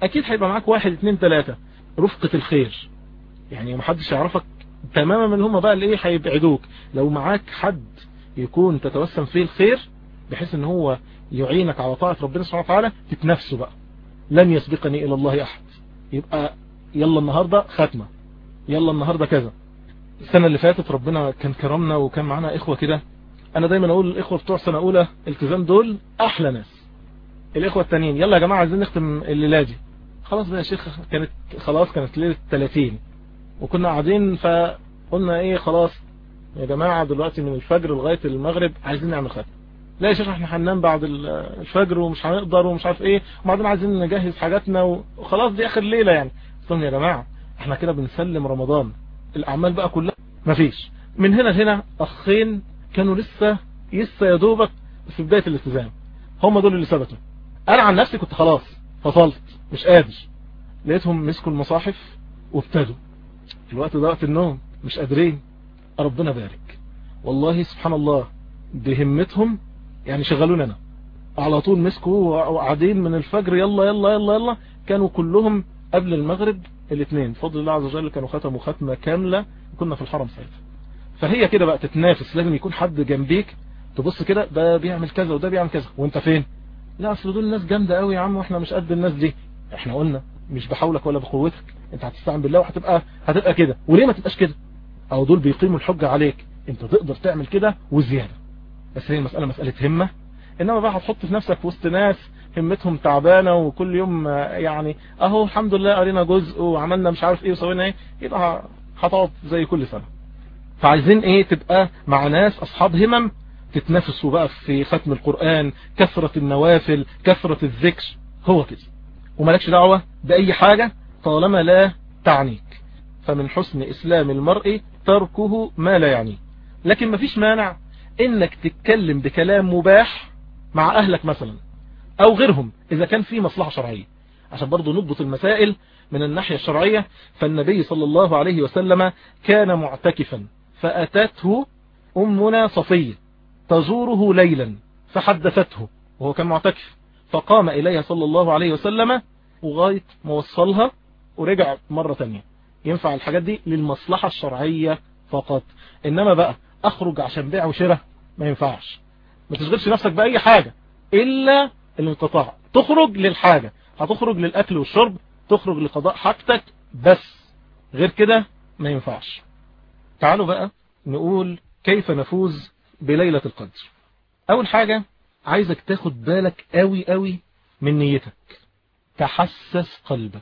أكيد هيبقى معاك واحد اتنين تلاتة. رفقة الخير. يعني محدش يعرفك تماما من هم بقى اللي إيه هيبعدوك. لو معاك حد يكون تتوسم فيه الخير بحيث إن هو يعينك على طاعة ربنا سبحانه وتعالى تتنفسه بقى. لن يسبقني إلى الله أحد. يبقى يلا النهاردة ختمة يلا النهاردة كذا. السنة اللي فاتت ربنا كان كرمنا وكان معانا إخوة كده. أنا دايما أقول الاخوة بتوع سنة اولى التزام دول أحلى ناس. الإخوة التانيين يلا يا جماعة عايزين نختم الليلة دي. خلاص بقى يا شيخ كانت خلاص كانت ليلة 30 وكنا قاعدين فقلنا إيه خلاص يا جماعة دلوقتي من الفجر لغاية المغرب عايزين نعمل ختم لا يا شيخ إحنا هننام بعد الفجر ومش هنقدر ومش عارف إيه. وبعدين عايزين نجهز حاجاتنا وخلاص دي آخر ليلة يعني. قلت يا جماعة إحنا كده بنسلم رمضان. الأعمال بقى كلها مفيش. من هنا لهنا أخين كانوا لسه لسه يا دوبك في بداية الالتزام. هم دول اللي ثبتوا. أنا عن نفسي كنت خلاص فصلت مش قادر. لقيتهم مسكوا المصاحف وابتدوا. الوقت ده وقت النوم مش قادرين. ربنا بارك. والله سبحان الله بهمتهم يعني شغلونا أنا. على طول مسكوا وقاعدين من الفجر يلا يلا يلا يلا. كانوا كلهم قبل المغرب الاثنين. فضل الله عز وجل كانوا ختموا ختمة كاملة. كنا في الحرم ساعتها. فهي كده بقى تتنافس لازم يكون حد جنبيك تبص كده ده بيعمل كذا وده بيعمل كذا وانت فين؟ لا أصل دول الناس جامدة قوي يا عم وإحنا مش قد الناس دي. إحنا قلنا مش بحولك ولا بقوتك أنت هتستعن بالله وهتبقى هتبقى كده. وليه ما تبقاش كده؟ أو دول بيقيموا الحجة عليك. أنت تقدر تعمل كده وزيادة. بس هي المسألة مسألة همة. إنما بقى هتحط في نفسك وسط ناس همتهم تعبانة وكل يوم يعني أهو الحمد لله قرينا جزء وعملنا مش عارف إيه وسوينا إيه يبقى هتقعد زي كل سنة. فعايزين إيه؟ تبقى مع ناس أصحاب همم. تتنافسوا بقى في ختم القرآن كثرة النوافل كثرة الذكر. هو كده. ومالكش دعوة بأي حاجة طالما لا تعنيك. فمن حسن إسلام المرء تركه ما لا يعنيه لكن مفيش مانع إنك تتكلم بكلام مباح مع أهلك مثلا أو غيرهم إذا كان في مصلحة شرعية. عشان برضو نضبط المسائل من الناحية الشرعية فالنبي صلى الله عليه وسلم كان معتكفا. فأتته أمنا صفية تزوره ليلا فحدثته وهو كان معتكف. فقام إليها صلى الله عليه وسلم وغاية موصلها ورجع مرة تانية. ينفع الحاجات دي للمصلحة الشرعية فقط. إنما بقى أخرج عشان بيع وشراء ما ينفعش. ما تشغلش نفسك بأي حاجة إلا الانقطاع. تخرج للحاجة. هتخرج للأكل والشرب تخرج لقضاء حاجتك بس. غير كده ما ينفعش. تعالوا بقى نقول كيف نفوز بليلة القدر. أول حاجة عايزك تاخد بالك قوي قوي من نيتك. تحسس قلبك.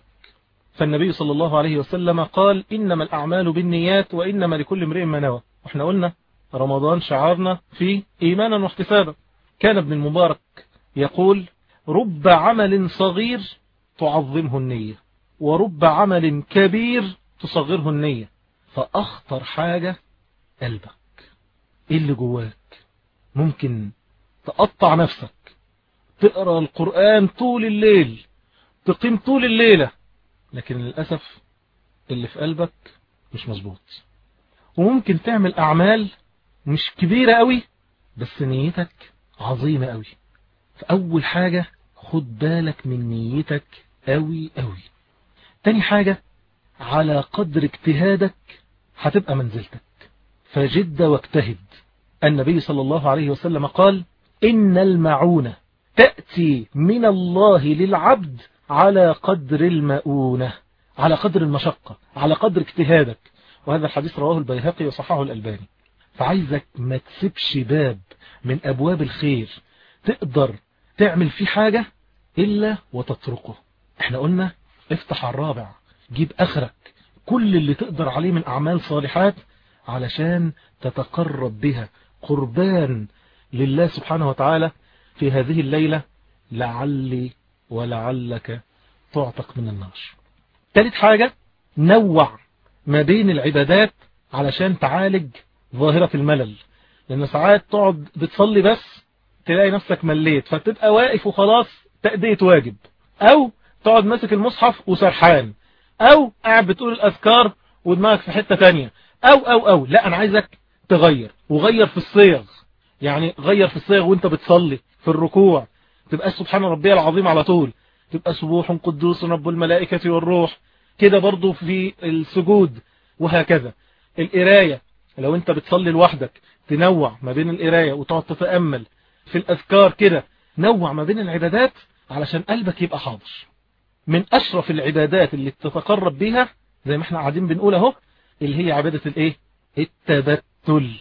فالنبي صلى الله عليه وسلم قال إنما الأعمال بالنيات وإنما لكل امرئ ما نوى. وإحنا قلنا رمضان شعارنا فيه إيمانا واحتسابا. كان ابن المبارك يقول رب عمل صغير تعظمه النية ورب عمل كبير تصغره النية. فأخطر حاجة قلبك. إيه اللي جواك؟ ممكن تقطع نفسك. تقرأ القرآن طول الليل تقيم طول الليلة لكن للأسف اللي في قلبك مش مظبوط. وممكن تعمل أعمال مش كبيرة قوي بس نيتك عظيمة قوي. فأول حاجة خد بالك من نيتك قوي قوي. تاني حاجة على قدر اجتهادك هتبقى منزلتك. فجد واجتهد. النبي صلى الله عليه وسلم قال إن المعونة تأتي من الله للعبد على قدر المؤونة على قدر المشقة على قدر اجتهادك. وهذا الحديث رواه البيهقي وصححه الألباني. فعايزك ما تسيبش باب من أبواب الخير. تقدر تعمل فيه حاجة إلا وتتركه. إحنا قلنا افتح الرابع جيب أخرك. كل اللي تقدر عليه من أعمال صالحات علشان تتقرب بها. قربان لله سبحانه وتعالى في هذه الليلة لعلي ولعلك تعتق من النار. ثالث حاجة نوع ما بين العبادات علشان تعالج ظاهرة الملل. لأن ساعات تقعد بتصلي بس تلاقي نفسك مليت فتبقى واقف وخلاص تأدية واجب. أو تقعد ماسك المصحف وسرحان. أو قاعد بتقول الأذكار ودماغك في حتة تانية. أو أو أو. لا أنا عايزك تغير. وغير في الصيغ. يعني غير في الصيغ وأنت بتصلي في الركوع. تبقى سبحان ربي العظيم على طول. تبقى سبوح قدوس رب الملائكة والروح. كده برضو في السجود. وهكذا. القراية. لو أنت بتصلي لوحدك تنوع ما بين القراية وتقعد تتأمل في الأذكار كده نوع ما بين العبادات علشان قلبك يبقى حاضر. من أشرف العبادات اللي تتقرب بيها زي ما إحنا قاعدين بنقول أهو اللي هي عبادة الإيه؟ التبتل.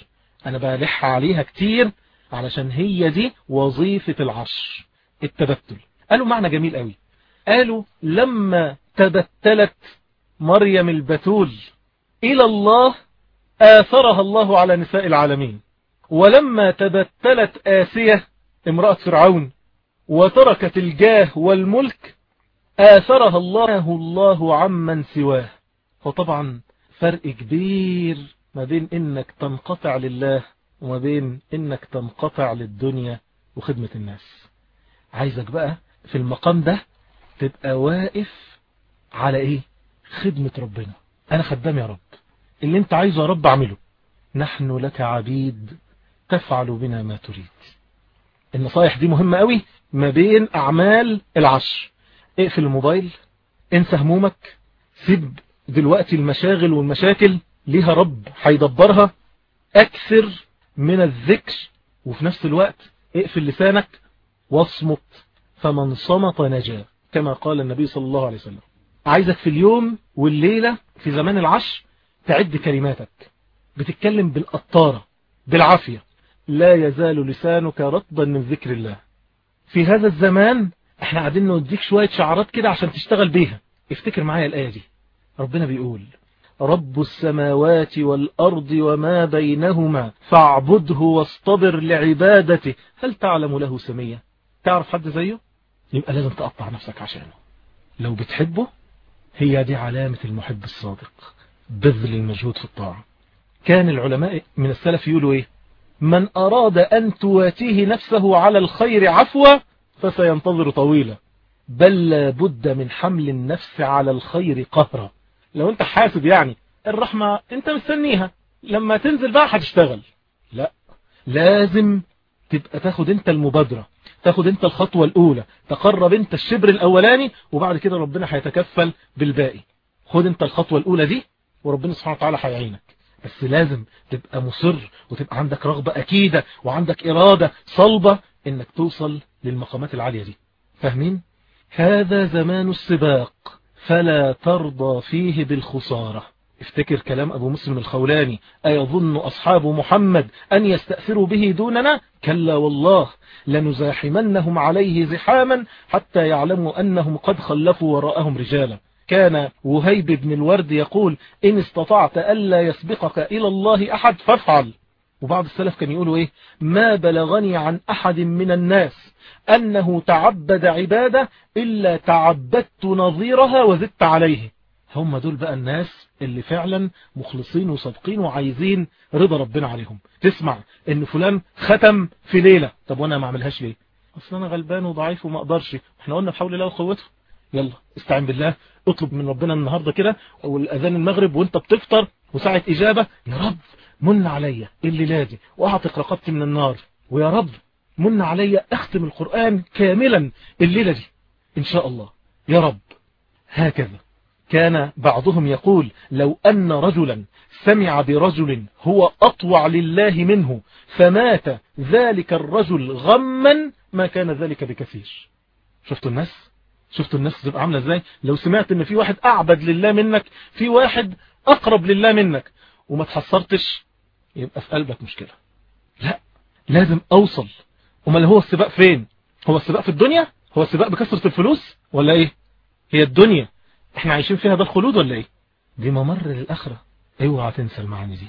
أنا بلح عليها كتير علشان هي دي وظيفة العشر التبتل. قالوا معنى جميل قوي. قالوا لما تبتلت مريم البتول إلى الله آثرها الله على نساء العالمين. ولما تبتلت آسية امرأة فرعون وتركت الجاه والملك آثرها الله الله عمن سواه. فطبعا فرق كبير ما بين إنك تنقطع لله وما بين إنك تنقطع للدنيا وخدمة الناس. عايزك بقى في المقام ده تبقى واقف على إيه؟ خدمة ربنا. أنا خدام يا رب. اللي أنت عايزه يا رب أعمله. نحن لك عبيد تفعل بنا ما تريد. النصايح دي مهمة قوي ما بين أعمال العشر. اقفل الموبايل انسى همومك سيب دلوقتي المشاغل والمشاكل ليها رب هيدبرها. أكثر من الذكر وفي نفس الوقت اقفل لسانك واصمت فمن صمت نجا كما قال النبي صلى الله عليه وسلم. عايزك في اليوم والليلة في زمان العشر تعد كلماتك. بتتكلم بالقطارة بالعافية. لا يزال لسانك رطبا من ذكر الله. في هذا الزمان إحنا قاعدين نوديك شوية شعارات كده عشان تشتغل بيها. افتكر معايا الآية دي. ربنا بيقول رب السماوات والأرض وما بينهما فاعبده واصطبر لعبادته. هل تعلم له سمية؟ تعرف حد زيه؟ يبقى لازم تقطع نفسك عشانه. لو بتحبه هي دي علامة المحب الصادق بذل المجهود في الطاعة. كان العلماء من السلف يقولوا إيه؟ من أراد أن تواتيه نفسه على الخير عفوا فسينتظر طويلا. بل لابد من حمل النفس على الخير قهرا. لو انت حاسب يعني الرحمة انت مستنيها. لما تنزل بقى هتشتغل. لا لازم تبقى تاخد انت المبادرة تاخد انت الخطوة الأولى تقرب انت الشبر الأولاني وبعد كده ربنا هيتكفل بالباقي. خد انت الخطوة الأولى دي وربنا سبحانه وتعالى هيعينك. بس لازم تبقى مصر وتبقى عندك رغبة أكيدة وعندك إرادة صلبة إنك توصل للمقامات العالية دي. فاهمين؟ هذا زمان السباق فلا ترضى فيه بالخسارة. افتكر كلام أبو مسلم الخولاني أيظن أصحاب محمد أن يستأثروا به دوننا؟ كلا والله لنزاحمنهم عليه زحاما حتى يعلموا أنهم قد خلفوا وراءهم رجالا. كان وهيب بن الورد يقول إن استطعت ألا يسبقك إلى الله أحد فافعل. وبعض السلف كان يقولوا إيه؟ ما بلغني عن أحد من الناس أنه تعبد عبادة إلا تعبدت نظيرها وزدت عليه. هم دول بقى الناس اللي فعلا مخلصين وصادقين وعايزين رضا ربنا عليهم. تسمع إن فلان ختم في ليلة. طب وأنا ما أعملهاش ليه؟ أصل أنا غلبان وضعيف وما أقدرش. إحنا قلنا بحول الله وقوته. يلا استعين بالله. اطلب من ربنا النهاردة كده والاذان المغرب وأنت بتفطر وساعة إجابة. يا رب من عليا الليلة دي واعتق رقبتي من النار. ويا رب من عليا أختم القرآن كاملا الليلة دي. إن شاء الله. يا رب. هكذا. كان بعضهم يقول لو أن رجلا سمع برجل هو أطوع لله منه فمات ذلك الرجل غما ما كان ذلك بكثير. شفتوا الناس؟ شفتوا الناس تبقى عاملة إزاي؟ لو سمعت إن في واحد أعبد لله منك في واحد أقرب لله منك وما تحصرتش يبقى في قلبك مشكلة. لا لازم أوصل. أمال هو السباق فين؟ هو السباق في الدنيا؟ هو السباق بكثرة الفلوس؟ ولا إيه؟ هي الدنيا. إحنا عايشين فيها ده الخلود ولا إيه؟ دي ممر للآخرة. اوعى تنسى المعاني دي.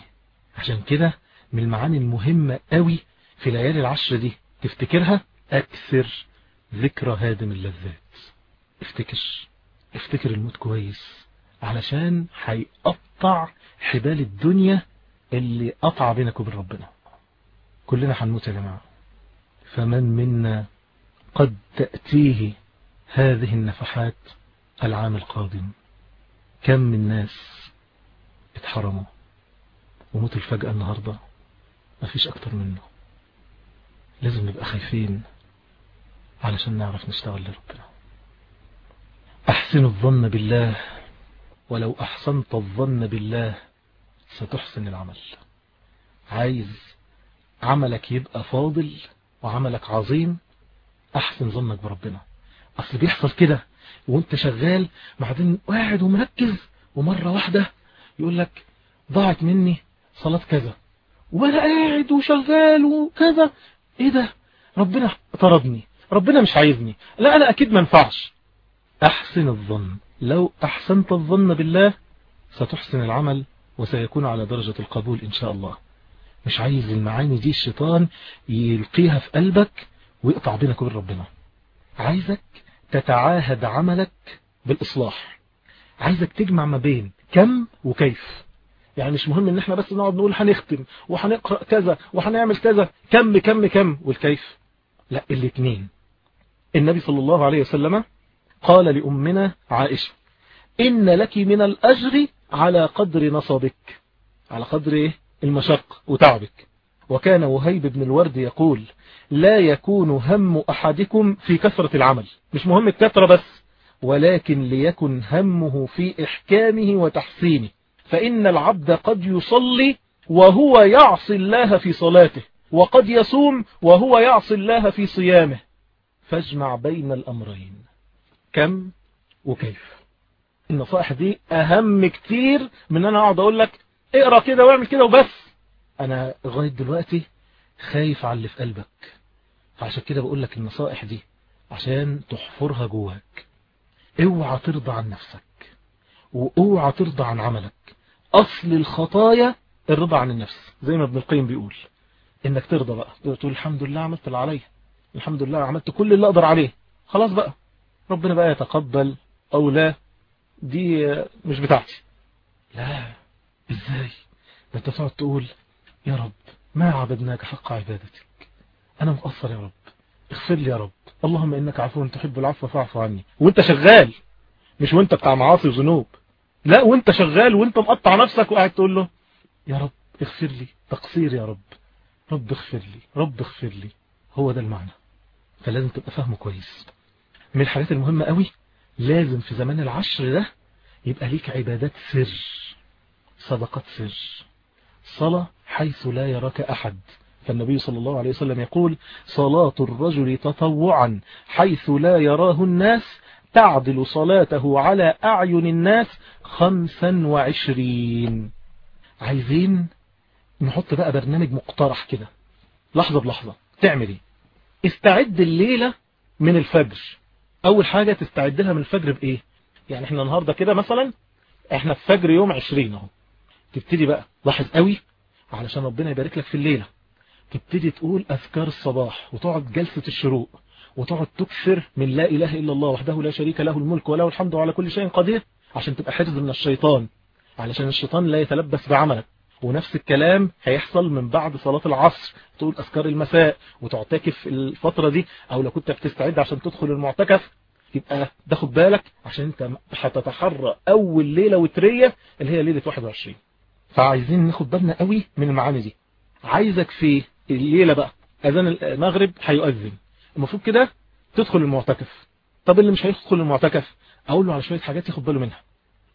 عشان كده من المعاني المهمة قوي في ليالي العشر دي. تفتكرها؟ أكثر ذكرى هادم اللذات. افتكر افتكر الموت كويس. علشان هيقطع حبال الدنيا اللي قطع بينك وبين ربنا. كلنا هنموت يا جماعة. فمن منا قد تأتيه هذه النفحات العام القادم. كم من ناس اتحرموا وموت الفجأة النهاردة؟ مفيش أكتر منه. لازم نبقى خايفين علشان نعرف نشتغل لربنا. أحسن الظن بالله ولو أحسنت الظن بالله ستحسن العمل. عايز عملك يبقى فاضل وعملك عظيم أحسن ظنك بربنا. أصل بيحصل كده وأنت شغال بعدين قاعد ومركز ومرة واحدة يقول لك ضاعت مني صلاة كذا وأنا قاعد وشغال وكذا. إيه ده؟ ربنا طردني ربنا مش عايزني. لا أنا أكيد ما ينفعش. أحسن الظن. لو أحسنت الظن بالله ستحسن العمل. وسيكون على درجة القبول إن شاء الله. مش عايز المعاني دي الشيطان يلقيها في قلبك ويقطع بينك وبين ربنا. عايزك تتعاهد عملك بالإصلاح. عايزك تجمع ما بين كم وكيف. يعني مش مهم إن إحنا بس نقعد نقول هنختم وهنقرأ كذا وهنعمل كذا. كم كم كم والكيف. لا الاثنين النبي صلى الله عليه وسلم قال لأمنا عائشة إن لك من الأجر على قدر نصبك على قدر؟ المشق وتعبك. وكان وهيب بن الورد يقول لا يكون هم أحدكم في كثرة العمل. مش مهم الكثرة بس ولكن ليكن همه في إحكامه وتحسينه. فإن العبد قد يصلي وهو يعصي الله في صلاته وقد يصوم وهو يعصي الله في صيامه. فاجمع بين الأمرين. كم وكيف؟ النصائح دي أهم كتير من أنا أقعد أقول لك اقرأ كده واعمل كده وبس. أنا لغاية دلوقتي خايف على اللي في قلبك. فعشان كده بقول لك النصائح دي عشان تحفرها جواك. اوعى ترضى عن نفسك وأوعى ترضى عن عملك. أصل الخطايا الرضا عن النفس. زي ما ابن القيم بيقول إنك ترضى بقى. تقول الحمد لله عملت اللي عليا. الحمد لله عملت كل اللي أقدر عليه. خلاص بقى. ربنا بقى يتقبل أو لا دي مش بتاعتي. لا إزاي؟ ده انت تقعد تقول يا رب ما عبدناك حق عبادتك. أنا مقصر يا رب. اغفر لي يا رب. اللهم إنك عفو تحب العفو فاعف عني. وأنت شغال مش وأنت بتاع معاصي وذنوب. لا وأنت شغال وأنت مقطع نفسك وقاعد تقول له يا رب اغفر لي. تقصير يا رب. رب اغفر لي رب اغفر لي. هو ده المعنى. فلازم تبقى فاهمه كويس. من الحاجات المهمة قوي لازم في زمان العشر ده يبقى ليك عبادات سر صدقات سر. صلاة حيث لا يراك أحد. فالنبي صلى الله عليه وسلم يقول صلاة الرجل تطوعا حيث لا يراه الناس تعدل صلاته على أعين الناس خمسا وعشرين. عايزين نحط بقى برنامج مقترح كده. لحظة بلحظة. تعمل إيه؟ استعد الليلة من الفجر. أول حاجة تستعد لها من الفجر بإيه؟ يعني إحنا النهاردة كده مثلا إحنا في فجر يوم عشرين أهو. تبتدي بقى لاحظ قوي علشان ربنا يبارك لك في الليلة. تبتدي تقول أذكار الصباح وتقعد جلسة الشروق وتقعد تكثر من لا إله إلا الله وحده لا شريك له الملك وله الحمد على كل شيء قدير عشان تبقى حرز من الشيطان. علشان الشيطان لا يتلبس بعملك. ونفس الكلام هيحصل من بعد صلاة العصر. تقول أذكار المساء وتعتكف الفترة دي أو لو كنت بتستعد عشان تدخل المعتكف يبقى تاخد بالك عشان انت هتتحرى أول ليلة وترية اللي هي ليلة 21 فعايزين ناخد بالنا قوي من المعاني دي. عايزك في الليلة بقى أذان المغرب هيؤذن. المفروض كده تدخل المعتكف. طب اللي مش هيدخل المعتكف؟ أقول له على شوية حاجات ياخد باله منها.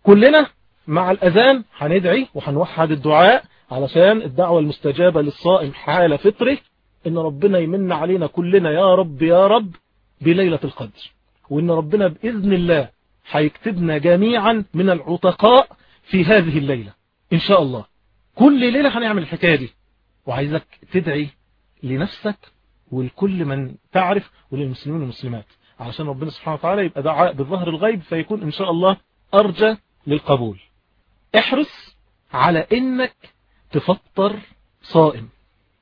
كلنا مع الأذان هندعي وهنوحد الدعاء علشان الدعوة المستجابة للصائم حال فطره. إن ربنا يمن علينا كلنا يا رب يا رب بليلة القدر. وإن ربنا بإذن الله هيكتبنا جميعا من العتقاء في هذه الليلة. إن شاء الله. كل ليلة هنعمل الحكاية دي. وعايزك تدعي لنفسك ولكل من تعرف وللمسلمين والمسلمات. علشان ربنا سبحانه وتعالى يبقى دعاء بالظهر الغيب فيكون إن شاء الله أرجى للقبول. احرص على إنك تفطر صائم.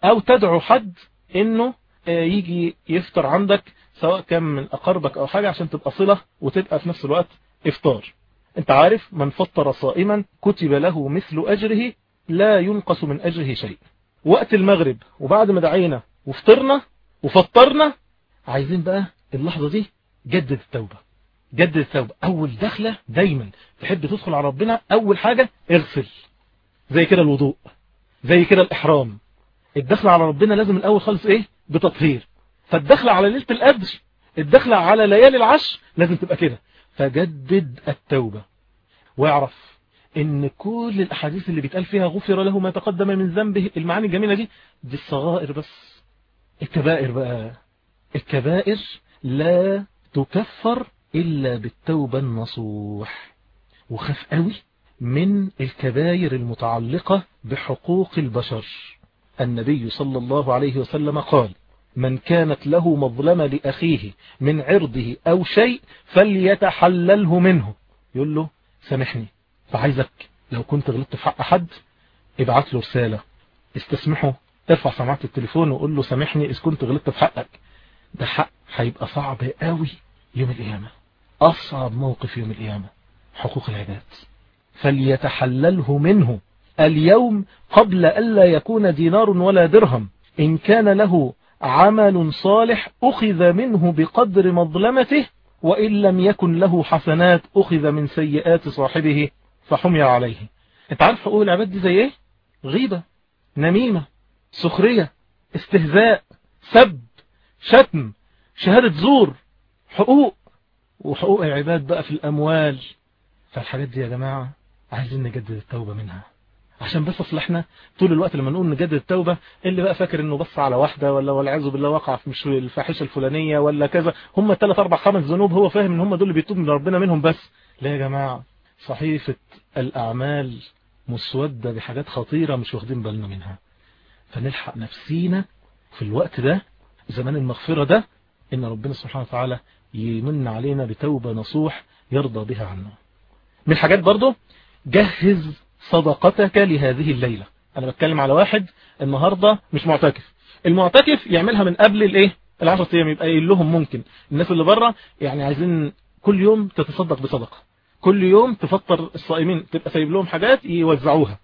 أو تدعو حد إنه يجي يفطر عندك سواء كان من أقربك أو حاجة عشان تبقى صلة وتبقى في نفس الوقت إفطار. أنت عارف من فطر صائما كتب له مثل أجره لا ينقص من أجره شيء. وقت المغرب وبعد ما دعينا وفطرنا وفطرنا عايزين بقى اللحظة دي جدد التوبة. جدد التوبة أول دخلة دايما تحب تدخل على ربنا أول حاجة اغسل. زي كده الوضوء زي كده الإحرام. الدخلة على ربنا لازم الأول خالص إيه؟ بتطهير. فالدخلة على ليلة القدر الدخلة على ليالي العشر لازم تبقى كده. فجدد التوبة واعرف إن كل الأحاديث اللي بيتقال فيها غفر له ما تقدم من ذنبه المعاني الجميلة دي دي الصغائر بس. الكبائر بقى. الكبائر لا تكفر إلا بالتوبة النصوح. وخاف قوي من الكبائر المتعلقة بحقوق البشر. النبي صلى الله عليه وسلم قال من كانت له مظلمة لأخيه من عرضه أو شيء فليتحلله منه. يقول له سامحني فعايزك لو كنت غلطت في حق حد ابعت له رسالة. استسمحه ارفع سماعة التليفون وقول له سامحني إذا كنت غلطت في حقك. ده حق هيبقى صعب قوي يوم القيامة. أصعب موقف يوم القيامة حقوق العباد. فليتحلله منه اليوم قبل ألا يكون دينار ولا درهم. إن كان له عمل صالح أخذ منه بقدر مظلمته وإن لم يكن له حسنات أخذ من سيئات صاحبه فحمي عليه. أنت عارف حقوق العباد دي زي إيه؟ غيبة نميمة سخرية استهزاء سب شتم شهادة زور حقوق. وحقوق العباد بقى في الأموال. فالحاجات دي يا جماعة عايزين نجدد التوبة منها. عشان بس اصل إحنا طول الوقت لما نقول نجدد التوبة اللي بقى فاكر إنه بص على واحدة ولا والعياذ بالله وقع في مش الفاحشة الفلانية ولا كذا هم ثلاث أربع خمس ذنوب هو فاهم إن هم دول اللي بيتوب من ربنا منهم بس. لا يا جماعة صحيفة الأعمال مسودة بحاجات خطيرة مش واخدين بالنا منها. فنلحق نفسينا في الوقت ده زمان المغفرة ده إن ربنا سبحانه وتعالى يمن علينا بتوبة نصوح يرضى بها عنا. من الحاجات برضو جهز صدقتك لهذه الليلة. أنا بتكلم على واحد النهاردة مش معتكف. المعتكف يعملها من قبل الإيه؟ العشر أيام يبقى قايل لهم ممكن. الناس اللي بره يعني عايزين كل يوم تتصدق بصدقة. كل يوم تفطر الصائمين تبقى سايب لهم حاجات يوزعوها.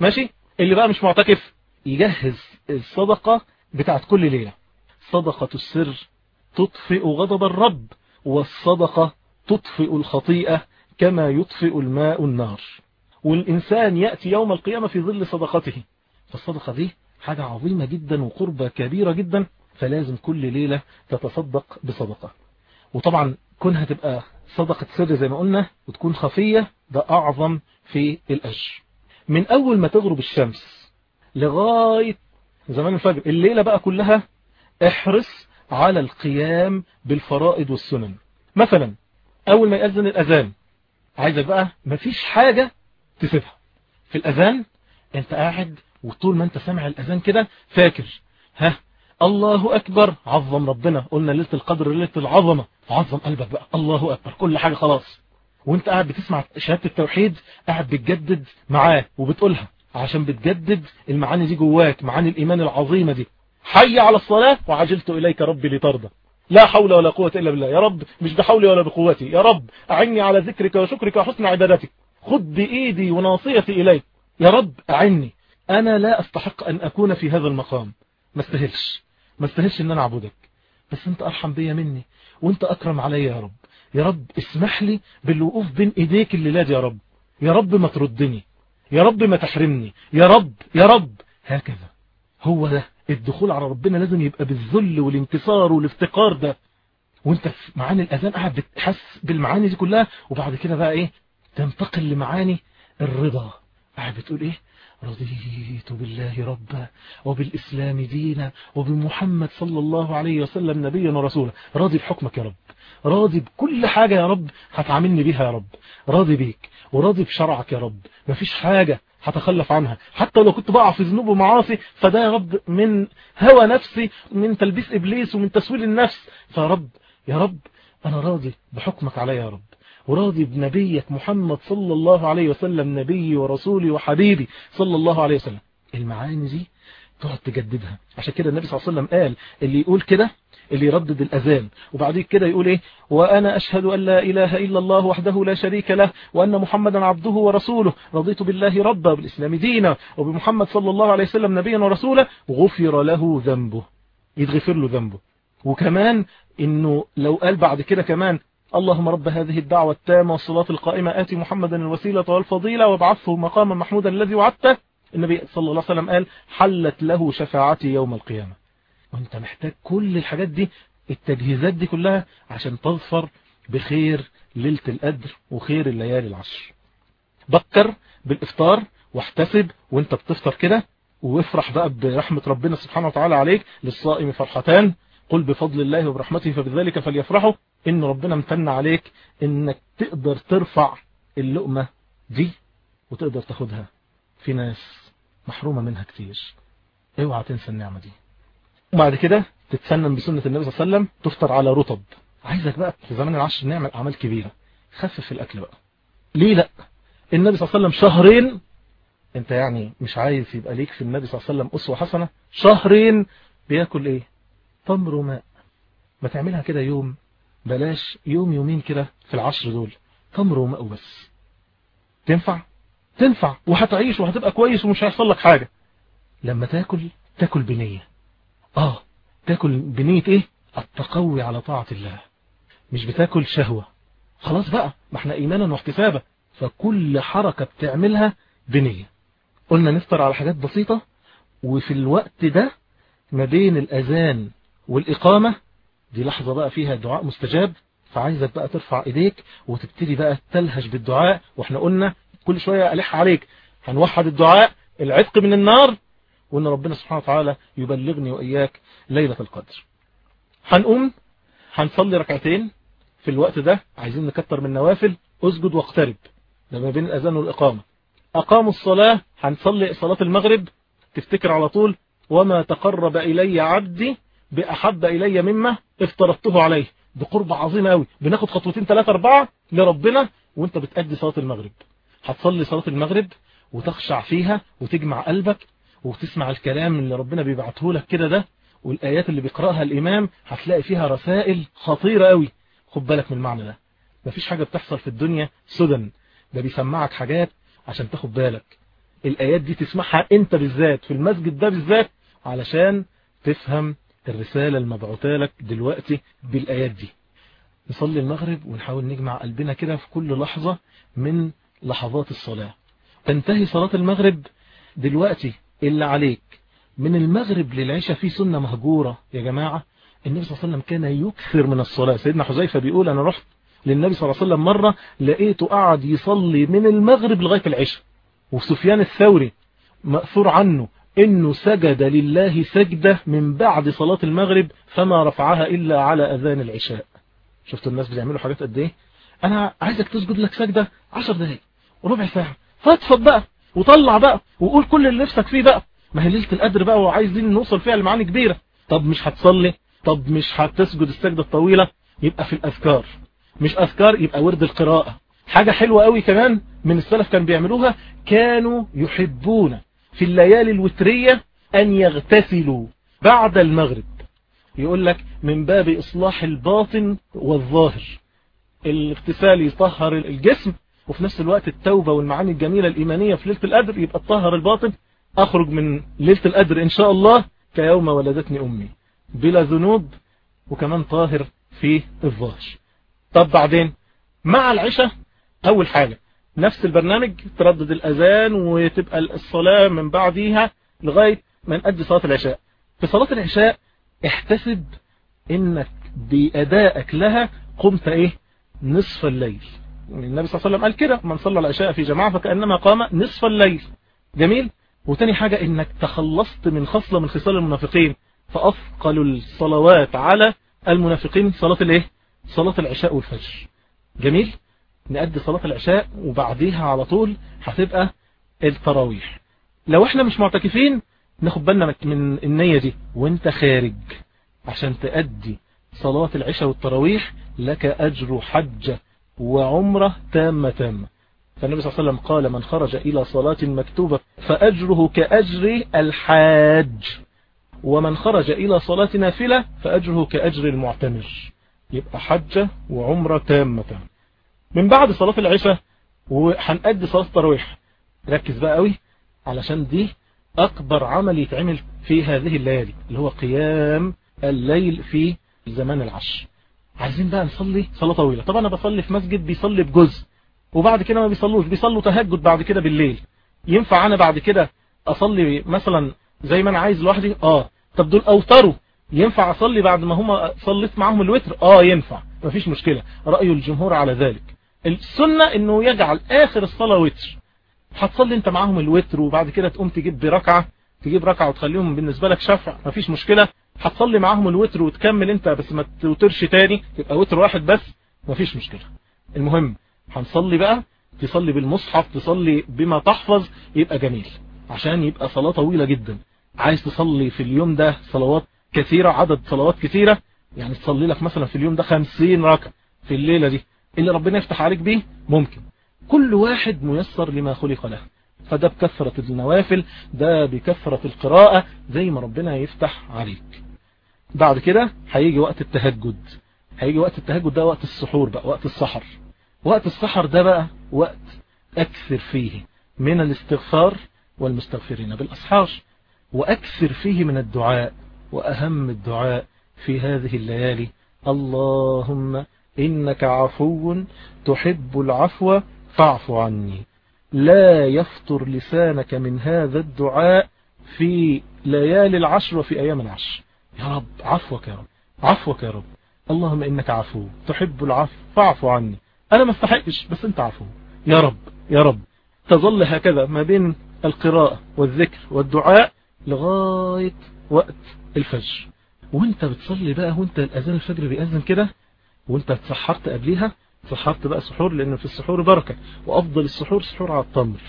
ماشي؟ اللي بقى مش معتكف يجهز الصدقة بتاعت كل ليلة. صدقة السر تطفئ غضب الرب والصدقة تطفئ الخطيئة كما يطفئ الماء النار. والإنسان يأتي يوم القيامة في ظل صدقته. فالصدقة دي حاجة عظيمة جدا وقربة كبيرة جدا فلازم كل ليلة تتصدق بصدقة. وطبعا كونها تبقى صدقة سر زي ما قلنا وتكون خفية ده أعظم في الأجر. من أول ما تغرب الشمس لغاية زمان الفجر الليلة بقى كلها احرص على القيام بالفرائض والسنن. مثلا أول ما يأذن الأذان عايزك بقى مفيش حاجة تسيبها. في الأذان أنت قاعد وطول ما أنت سامع الأذان كده فاكر. ها الله أكبر عظم ربنا. قلنا ليلة القدر ليلة العظمة. عظم قلبك بقى. الله أكبر كل حاجة خلاص. وأنت قاعد بتسمع شهادة التوحيد قاعد بتجدد معاه وبتقولها. عشان بتجدد المعاني دي جواك معاني الإيمان العظيمة دي. حي على الصلاة وعجلت إليك ربي لترضى. لا حول ولا قوة إلا بالله. يا رب مش بحولي ولا بقوتي. يا رب أعني على ذكرك وشكرك وحسن عبادتك. خذ بإيدي وناصيتي إليك. يا رب أعني. أنا لا أستحق أن أكون في هذا المقام. ما استهلش ما استهلش أن أنا أعبدك. بس أنت أرحم بيا مني. وأنت أكرم علي يا رب. يا رب اسمح لي بالوقوف بين إيديك الليلاد يا رب. يا رب ما تردني. يا رب ما تحرمني. يا رب يا رب. هكذا. هو ده. الدخول على ربنا لازم يبقى بالذل والانكسار والافتقار ده. وانت في معاني الأذان قاعد بتحس بالمعاني دي كلها وبعد كده بقى إيه؟ تنتقل لمعاني الرضا. قاعد بتقول إيه؟ رضيت بالله ربا وبالإسلام دينا وبمحمد صلى الله عليه وسلم نبيا ورسولا. راضي بحكمك يا رب. راضي بكل حاجة يا رب هتعاملني بيها يا رب. راضي بيك وراضي بشرعك يا رب. مفيش حاجة هتخلف عنها. حتى لو كنت بقع في ذنوب ومعاصي فده يا رب من هوى نفسي من تلبيس إبليس ومن تسويل النفس. فيا رب يا رب أنا راضي بحكمك علي يا رب. وراضي بنبيك محمد صلى الله عليه وسلم نبي ورسولي وحبيبي صلى الله عليه وسلم. المعاني دي تقعد تجددها. عشان كده النبي صلى الله عليه وسلم قال اللي يقول كده اللي يردد الأذان. وبعدين كده يقول إيه؟ وأنا أشهد أن لا إله إلا الله وحده لا شريك له وأن محمدا عبده ورسوله. رضيت بالله ربا بالإسلام دينا وبمحمد صلى الله عليه وسلم نبيا ورسولا. غفر له ذنبه. يتغفر له ذنبه. وكمان إنه لو قال بعد كده كمان اللهم رب هذه الدعوة التامة والصلاة القائمة آتي محمدا الوسيلة والفضيلة وابعثه مقاما محمودا الذي وعدته. النبي صلى الله عليه وسلم قال حلت له شفاعتي يوم القيامة. وانت محتاج كل الحاجات دي التجهيزات دي كلها عشان تظفر بخير ليلة القدر وخير الليالي العشر بكر بالإفطار واحتسب وانت بتفطر كده وافرح بقى برحمة ربنا سبحانه وتعالى عليك للصائم فرحتان. قل بفضل الله وبرحمته فبذلك فليفرحوا. إن ربنا امتن عليك إنك تقدر ترفع اللقمة دي وتقدر تاخدها. في ناس محرومة منها كتير. اوعى تنسى النعمة دي. وبعد كده تتسنن بسنة النبي صلى الله عليه وسلم تفطر على رطب. عايزك بقى في زمان العشر نعمل أعمال كبيرة. خفف الأكل بقى. ليه لأ؟ النبي صلى الله عليه وسلم شهرين أنت يعني مش عايز يبقى ليك في النبي صلى الله عليه وسلم أسوة حسنة شهرين بياكل إيه؟ تمر وماء ما تعملها كده يوم بلاش يوم يومين كده في العشر دول. تمر وماء بس تنفع؟ تنفع. وهتعيش وهتبقى كويس ومش هيحصل لك حاجة. لما تاكل تاكل بنية. آه تاكل بنية إيه؟ التقوي على طاعة الله. مش بتاكل شهوة. خلاص بقى ما إحنا ايمانا واحتسابا. فكل حركة بتعملها بنية. قلنا نفطر على حاجات بسيطة وفي الوقت ده ما بين الأذان والإقامة دي لحظة بقى فيها دعاء مستجاب. فعايزك بقى ترفع إيديك وتبتدي بقى تلهج بالدعاء. وإحنا قلنا كل شوية ألح عليك. هنوحد الدعاء العتق من النار وإن ربنا سبحانه وتعالى يبلغني وإياك ليلة القدر. هنقوم هنصلي ركعتين في الوقت ده عايزين نكتر من نوافل اسجد واقترب. ده ما بين الأذان والإقامة. أقاموا الصلاة هنصلي صلاة المغرب. تفتكر على طول وما تقرب إلي عبدي بأحب إلي مما افترضته عليه. بقرب عظيم قوي بناخد خطوتين ثلاثة أربعة لربنا وأنت بتأدي صلاة المغرب. هتصلي صلاة المغرب وتخشع فيها وتجمع قلبك وتسمع الكلام اللي ربنا بيبعته لك كده ده والآيات اللي بيقرأها الإمام هتلاقي فيها رسائل خطيرة قوي خد بالك من المعنى ده. مفيش حاجة بتحصل في الدنيا سدى. ده بيسمعك حاجات عشان تاخد بالك. الآيات دي تسمعها أنت بالذات في المسجد ده بالذات علشان تفهم الرسالة المبعوثة لك دلوقتي بالآيات دي. نصلي المغرب ونحاول نجمع قلبنا كده في كل لحظة من لحظات الصلاة. تنتهي صلاة المغرب دلوقتي. اللي عليك. من المغرب للعشاء في سنة مهجورة. يا جماعة النبي صلى الله عليه وسلم كان يكثر من الصلاة. سيدنا حذيفة بيقول أنا رحت للنبي صلى الله عليه وسلم مرة لقيته قاعد يصلي من المغرب لغاية العشاء. وسفيان الثوري مأثور عنه إنه سجد لله سجدة من بعد صلاة المغرب فما رفعها إلا على أذان العشاء. شفتوا الناس بيعملوا حاجات قد إيه؟ أنا عايزك تسجد لك سجدة عشر دقايق وربع ساعة. فاتفض بقى. وطلع بقى وقول كل اللي نفسك فيه بقى. ما هي ليلة القدر بقى وعايزين نوصل فيها لمعاني كبيرة. طب مش هتصلي؟ طب مش هتسجد السجدة الطويلة؟ يبقى في الأذكار. مش أذكار يبقى ورد القراءة. حاجة حلوة قوي كمان من السلف كان بيعملوها كانوا يحبون في الليالي الوترية أن يغتسلوا بعد المغرب. يقول لك من باب إصلاح الباطن والظاهر. الاغتسال يطهر الجسم وفي نفس الوقت التوبة والمعاني الجميلة الإيمانية في ليلة القدر يبقى تطهر الباطن. أخرج من ليلة القدر إن شاء الله كيوم ولدتني أمي. بلا ذنوب وكمان طاهر في الظاهر. طب بعدين؟ مع العشاء أول حاجة نفس البرنامج تردد الأذان وتبقى الصلاة من بعديها لغاية ما نأدي صلاة العشاء. في صلاة العشاء احتسب إنك بأدائك لها قمت إيه؟ نصف الليل. النبي صلى الله عليه وسلم قال كده من صلى العشاء في جماعة فكأنما قام نصف الليل. جميل؟ وتاني حاجة إنك تخلصت من خصلة من خصال المنافقين فأثقل الصلوات على المنافقين صلاة الإيه؟ صلاة العشاء والفجر. جميل؟ نأدي صلاة العشاء وبعديها على طول هتبقى التراويح. لو إحنا مش معتكفين ناخد بالنا من النية دي. وأنت خارج. عشان تأدي صلاة العشاء والتراويح لك أجر حجة. وعمرة تامة تامة. فالنبي صلى الله عليه وسلم قال من خرج إلى صلاة مكتوبة فأجره كأجر الحاج. ومن خرج إلى صلاة نافلة فأجره كأجر المعتمر. يبقى حجة وعمرة تامة من بعد صلاة العشاء وهنأدي صلاة التراويح. ركز بقى قوي علشان دي أكبر عمل يتعمل في هذه الليالي اللي هو قيام الليل في زمان العشر. عايزين بقى نصلي؟ صلاة طويلة. طبعا أنا بصلي في مسجد بيصلي بجزء وبعد كده ما بيصلوش بيصلوا تهجد بعد كده بالليل. ينفع أنا بعد كده أصلي مثلا زي ما أنا عايز لوحدي؟ آه. طب دول أوتروا. ينفع أصلي بعد ما هم صليت معهم الوتر؟ آه ينفع. مفيش مشكلة. رأي الجمهور على ذلك. السنة إنه يجعل آخر الصلاة وتر. هتصلي أنت معاهم الوتر وبعد كده تقوم تجيب بركعة تجيب ركعة وتخليهم بالنسبة لك شفع. مفيش مشكلة. هتصلي معاهم الوتر وتكمل انت بس ما توترش تاني يبقى وتر واحد بس مفيش مشكلة. المهم هنصلي بقى تصلي بالمصحف تصلي بما تحفظ يبقى جميل. عشان يبقى صلاة طويلة جدا. عايز تصلي في اليوم ده صلوات كثيرة عدد صلوات كثيرة؟ يعني تصلي لك مثلا في اليوم ده خمسين ركعة في الليلة دي. اللي ربنا يفتح عليك بيه ممكن. كل واحد ميسر لما خلق له. فده بكثرة النوافل ده بكثرة القراءة زي ما ربنا يفتح عليك. بعد كده هيجي وقت التهجد. هيجي وقت التهجد ده وقت السحور بقى وقت السحر. وقت السحر ده بقى وقت أكثر فيه من الاستغفار والمستغفرين بالأسحار. وأكثر فيه من الدعاء وأهم الدعاء في هذه الليالي. اللهم إنك عفو تحب العفو فاعف عني. لا يفطر لسانك من هذا الدعاء في ليالي العشر وفي أيام العشر. يا رب عفوك يا رب عفوك يا رب. اللهم إنك عفو تحب العفو فاعف عني. أنا ما استحقش بس أنت عفو. يا رب يا رب. تظل هكذا ما بين القراءة والذكر والدعاء لغاية وقت الفجر. وأنت بتصلي بقى وأنت الأذان الفجر بيأذن كده وأنت اتسحرت قبليها سحرت بقى سحور لأن في السحور بركة. وأفضل السحور سحور على التمر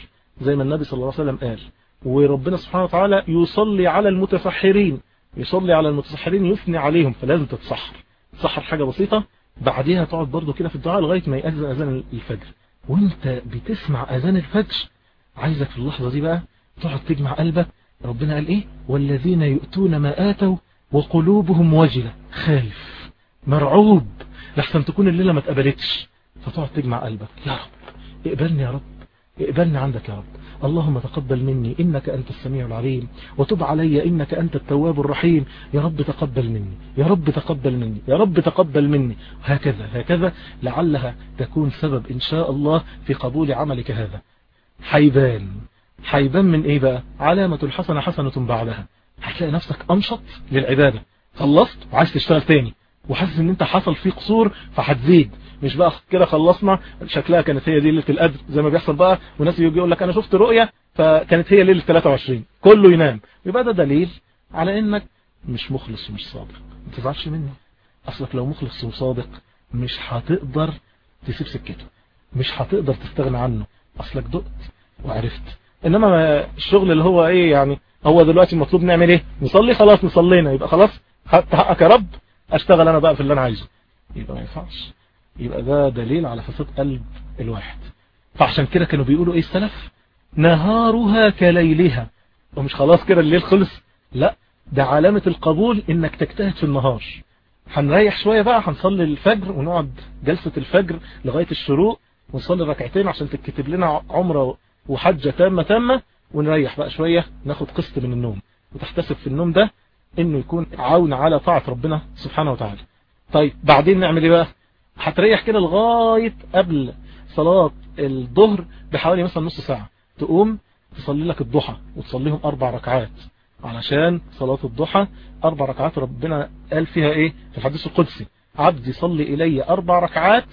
زي ما النبي صلى الله عليه وسلم قال. وربنا سبحانه وتعالى يصلي على المتسحرين. يصلي على المتسحرين يثني عليهم فلازم تتسحر. تسحر حاجة بسيطة بعديها تقعد برضو كده في الدعاء لغاية ما يأذن أذان الفجر. وانت بتسمع أذان الفجر. عايزك في اللحظة دي بقى تقعد تجمع قلبك. ربنا قال إيه؟ والذين يؤتون ما آتوا وقلوبهم وجلة خايف. مرعوب. لحسن تكون الليلة ما اتقبلتش. فتقعد تجمع قلبك. يا رب. اقبلني يا رب. اقبلني عندك يا رب. اللهم تقبل مني إنك أنت السميع العليم وتب علي إنك أنت التواب الرحيم. يا رب تقبل مني يا رب تقبل مني يا رب تقبل مني. هكذا هكذا لعلها تكون سبب إن شاء الله في قبول عملك هذا. حيبان. حيبان من إيه بقى؟ علامة الحسنة حسنة بعدها. هتلاقي نفسك أنشط للعبادة. خلصت وعايز تشتغل تاني. وحاسس إن أنت حصل فيه قصور فهتزيد. مش بقى كده خلصنا؟ شكلها كانت هي دي ليلة القدر زي ما بيحصل بقى. وناس يجي يقول لك أنا شفت رؤية فكانت هي ليلة 23 كله ينام. يبقى ده دليل على إنك مش مخلص ومش صادق. ما تزعلش مني. أصلك لو مخلص وصادق مش هتقدر تسيب سكته. مش هتقدر تستغنى عنه. أصلك دقت وعرفت. إنما الشغل اللي هو إيه يعني؟ هو دلوقتي المطلوب نعمل إيه؟ نصلي؟ خلاص نصلينا. يبقى خلاص حقك يا رب أشتغل أنا بقى في اللي أنا عايزه. يبقى ما ينفعش. يبقى ده دليل على فساد قلب الواحد. فعشان كده كانوا بيقولوا إيه السلف؟ نهارها كليلها. ومش خلاص كده الليل خلص. لا ده علامة القبول إنك تجتهد في النهار. هنريح شوية بقى هنصلي الفجر ونقعد جلسة الفجر لغاية الشروق ونصلي ركعتين عشان تكتب لنا عمرة وحجة تامة تامة ونريح بقى شوية ناخد قسط من النوم. وتحتسب في النوم ده إنه يكون عون على طاعة ربنا سبحانه وتعالى. طيب بعدين نعمل إيه بقى؟ هتريح كده لغاية قبل صلاة الظهر بحوالي مثلا نص ساعة. تقوم تصلي لك الضحى وتصليهم أربع ركعات. علشان صلاة الضحى أربع ركعات ربنا قال فيها إيه؟ في الحديث القدسي. عبد يصلي إلي أربع ركعات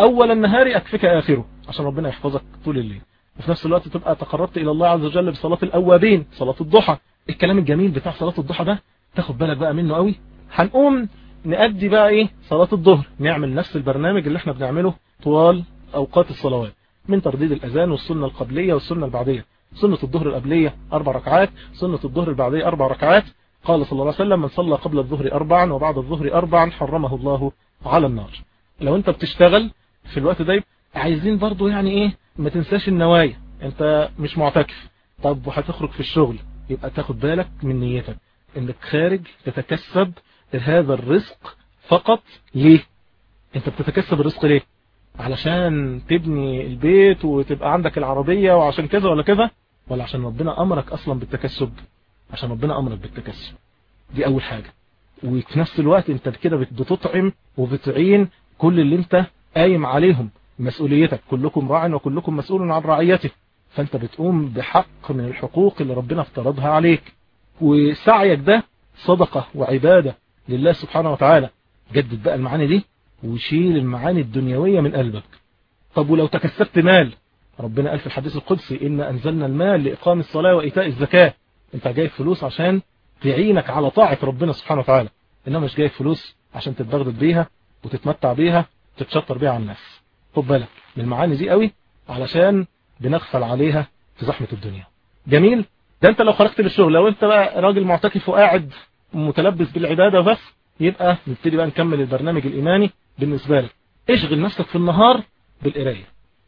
أول النهار اكفك آخره عشان ربنا يحفظك طول الليل. وفي نفس الوقت تبقى تقربت إلى الله عز وجل بصلاة الأوابين صلاة الضحى. الكلام الجميل بتاع صلاة الضحى ده تاخد بالك بقى منه قوي. هنقوم نأدي بقى إيه؟ صلاة الظهر. نعمل نفس البرنامج اللي إحنا بنعمله طوال أوقات الصلوات. من ترديد الأذان والسنة القبلية والسنة البعدية. سنة الظهر القبلية أربع ركعات سنة الظهر البعدية أربع ركعات. قال صلى الله عليه وسلم من صلى قبل الظهر اربعا وبعد الظهر اربعا حرمه الله على النار. لو أنت بتشتغل في الوقت ده عايزين برضو يعني إيه؟ ما تنساش النوايا. أنت مش معتكف. طب وهتخرج في الشغل؟ يبقى تاخد بالك من نيتك. إنك خارج تتكسب هذا الرزق فقط ليه؟ انت بتتكسب الرزق ليه؟ علشان تبني البيت وتبقى عندك العربية وعشان كذا ولا كذا؟ ولا عشان ربنا أمرك أصلا بالتكسب؟ عشان ربنا أمرك بالتكسب. دي أول حاجة. وفي نفس الوقت انت كده بتطعم وبتعين كل اللي انت قايم عليهم مسؤوليتك. كلكم راع وكلكم مسؤول عن رعيته. فانت بتقوم بحق من الحقوق اللي ربنا افترضها عليك. وسعيك ده صدقة وعبادة لله سبحانه وتعالى. جدد بقى المعاني دي وشيل المعاني الدنيوية من قلبك. طب ولو تكسبت مال ربنا قال في الحديث القدسي إن أنزلنا المال لإقام الصلاة وإيتاء الزكاة. أنت جايب فلوس عشان تعينك على طاعة ربنا سبحانه وتعالى. إنما مش جايب فلوس عشان تتبغدد بيها وتتمتع بيها وتتشطر بيها على الناس خد بالك من المعاني دي قوي علشان بنغفل عليها في زحمة الدنيا. جميل؟ ده أنت لو خرجت للشغل لو أنت بقى راجل معتكف وقاعد متلبس بالعبادة بس يبقى نبتدي بقى نكمل البرنامج الإيماني بالنسبة لك. اشغل نفسك في النهار بالقراية.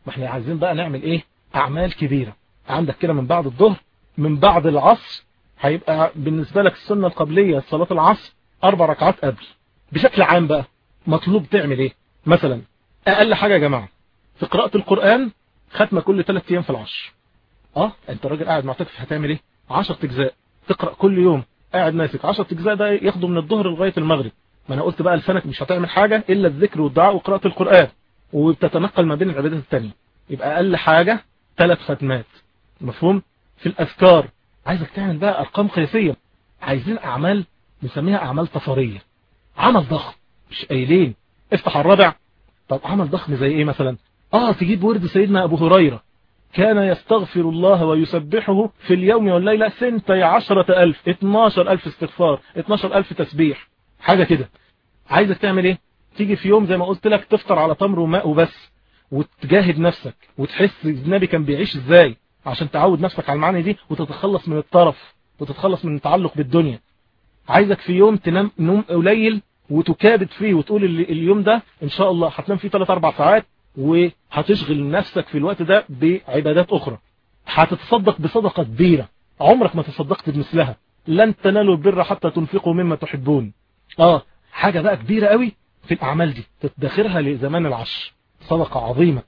ما إحنا عايزين بقى نعمل إيه؟ أعمال كبيرة. عندك كده من بعد الظهر من بعد العصر هيبقى بالنسبة لك السنة القبلية صلاة العصر أربع ركعات قبل. بشكل عام بقى مطلوب تعمل إيه؟ مثلا أقل حاجة يا جماعة في قراءة القرآن ختمة كل ثلاث أيام في العشر آه أنت راجل قاعد معتكف هتعمل إيه؟ 10 أجزاء تقرأ كل يوم. قاعد ماسك. 10 أجزاء ده ياخده من الظهر لغاية المغرب. ما أنا قلت بقى لسانك مش هتعمل حاجة إلا الذكر والدعاء وقراءة القرآن. وبتتنقل ما بين العبادات التانية. يبقى أقل حاجة ثلاث ختمات. مفهوم؟ في الأذكار. عايزك تعمل بقى أرقام قياسية. عايزين أعمال نسميها أعمال طفرية عمل ضخم. مش قايلين. افتح الرابع. طب عمل ضخم زي إيه مثلا؟ آه تجيب ورد سيدنا أبو هريرة. كان يستغفر الله ويسبحه في اليوم والليلة سنتي عشرة ألف اتناشر ألف استغفار اتناشر ألف تسبيح. حاجة كده. عايزك تعمل إيه؟ تيجي في يوم زي ما قلت لك تفطر على تمر وماء وبس وتجاهد نفسك وتحس النبي كان بيعيش إزاي عشان تعود نفسك على المعاني دي وتتخلص من الطرف وتتخلص من التعلق بالدنيا. عايزك في يوم تنام نوم قليل وتكابد فيه وتقول اليوم ده إن شاء الله هتنام فيه 3 4 ساعات وهتشغل نفسك في الوقت ده بعبادات أخرى. هتتصدق بصدقة كبيرة. عمرك ما تصدقت بمثلها. لن تنالوا البر حتى تنفقوا مما تحبون. آه حاجة بقى كبيرة قوي في الأعمال دي. تتدخرها لزمان العشر صدقة عظيمة.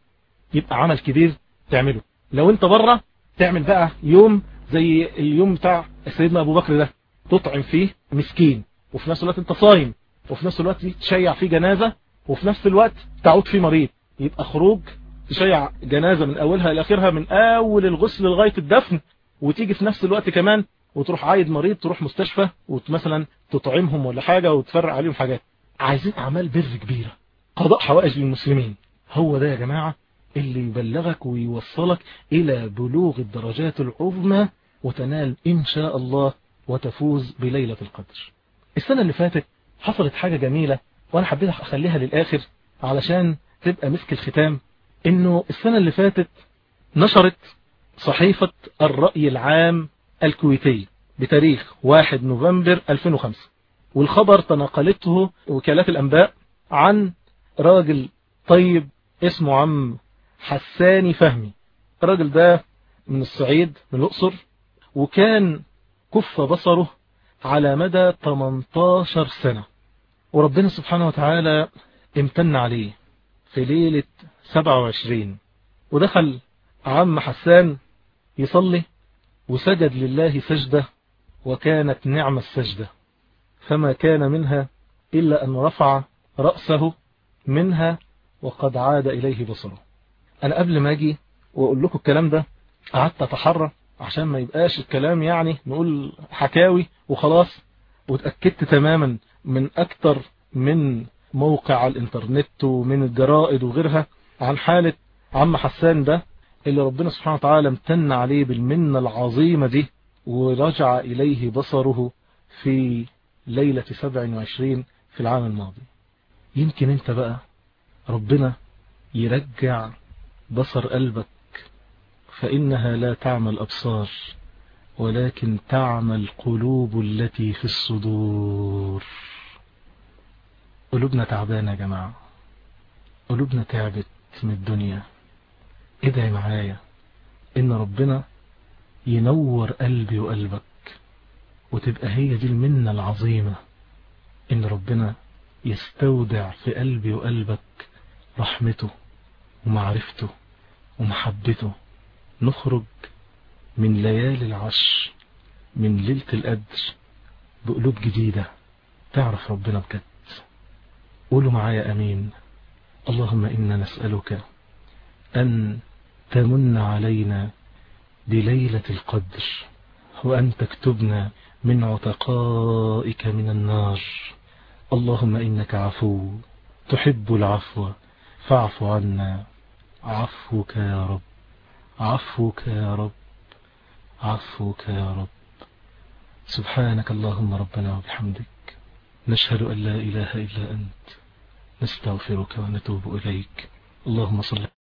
يبقى عمل كبير تعمله. لو انت بره تعمل بقى يوم زي اليوم بتاع سيدنا أبو بكر ده. تطعم فيه مسكين. وفي نفس الوقت انت صايم. وفي نفس الوقت تشيع فيه جنازة. وفي نفس الوقت تعود فيه مريض. يبقى خروج تشيع جنازة من أولها إلى آخرها من أول الغسل لغاية الدفن وتيجي في نفس الوقت كمان وتروح عايد مريض تروح مستشفى ومثلا تطعمهم ولا حاجة وتفرق عليهم حاجات. عايزين أعمال بر كبيرة قضاء حوائج للمسلمين. هو ده يا جماعة اللي يبلغك ويوصلك إلى بلوغ الدرجات العظمى وتنال إن شاء الله وتفوز بليلة القدر. السنة اللي فاتت حصلت حاجة جميلة وأنا حبيت أخليها للآخر علشان تبقى مسك الختام؟ إنه السنة اللي فاتت نشرت صحيفة الرأي العام الكويتي بتاريخ 1 نوفمبر 2005 والخبر تناقلته وكالات الأنباء عن راجل طيب اسمه عم حساني فهمي. الراجل ده من الصعيد من الأقصر وكان كف بصره على مدى 18 سنة وربنا سبحانه وتعالى امتن عليه. في ليلة 27 ودخل عم حسان يصلي وسجد لله سجدة وكانت نعم السجدة فما كان منها إلا أن رفع رأسه منها وقد عاد إليه بصره. أنا قبل ما أجي وأقول لكم الكلام ده قعدت أتحرى عشان ما يبقاش الكلام يعني نقول حكاوي وخلاص وتأكدت تماما من أكتر من موقع الإنترنت ومن الجرائد وغيرها عن حالة عم حسان ده اللي ربنا سبحانه وتعالى امتن عليه بالمنة العظيمة دي ورجع إليه بصره في ليلة 27 في العام الماضي. يمكن انت بقى ربنا يرجع بصر قلبك فإنها لا تعمى الأبصار ولكن تعمى القلوب التي في الصدور. قلوبنا تعبانة يا جماعة. قلوبنا تعبت من الدنيا. ادعي معايا إن ربنا ينور قلبي وقلبك وتبقى هي دي المنة العظيمة. إن ربنا يستودع في قلبي وقلبك رحمته ومعرفته ومحبته. نخرج من ليالي العشر من ليلة القدر بقلوب جديدة. تعرف ربنا بجد. قولوا معايا أمين. اللهم إنا نسألك أن تمن علينا بليلة القدر وأن تكتبنا من عتقائك من النار. اللهم إنك عفو تحب العفو فاعف عنا. عفوك يا رب. عفوك يا رب. عفوك يا رب. سبحانك اللهم ربنا وبحمدك. نشهد أن لا إله إلا أنت نستغفرك ونتوب إليك. اللهم صل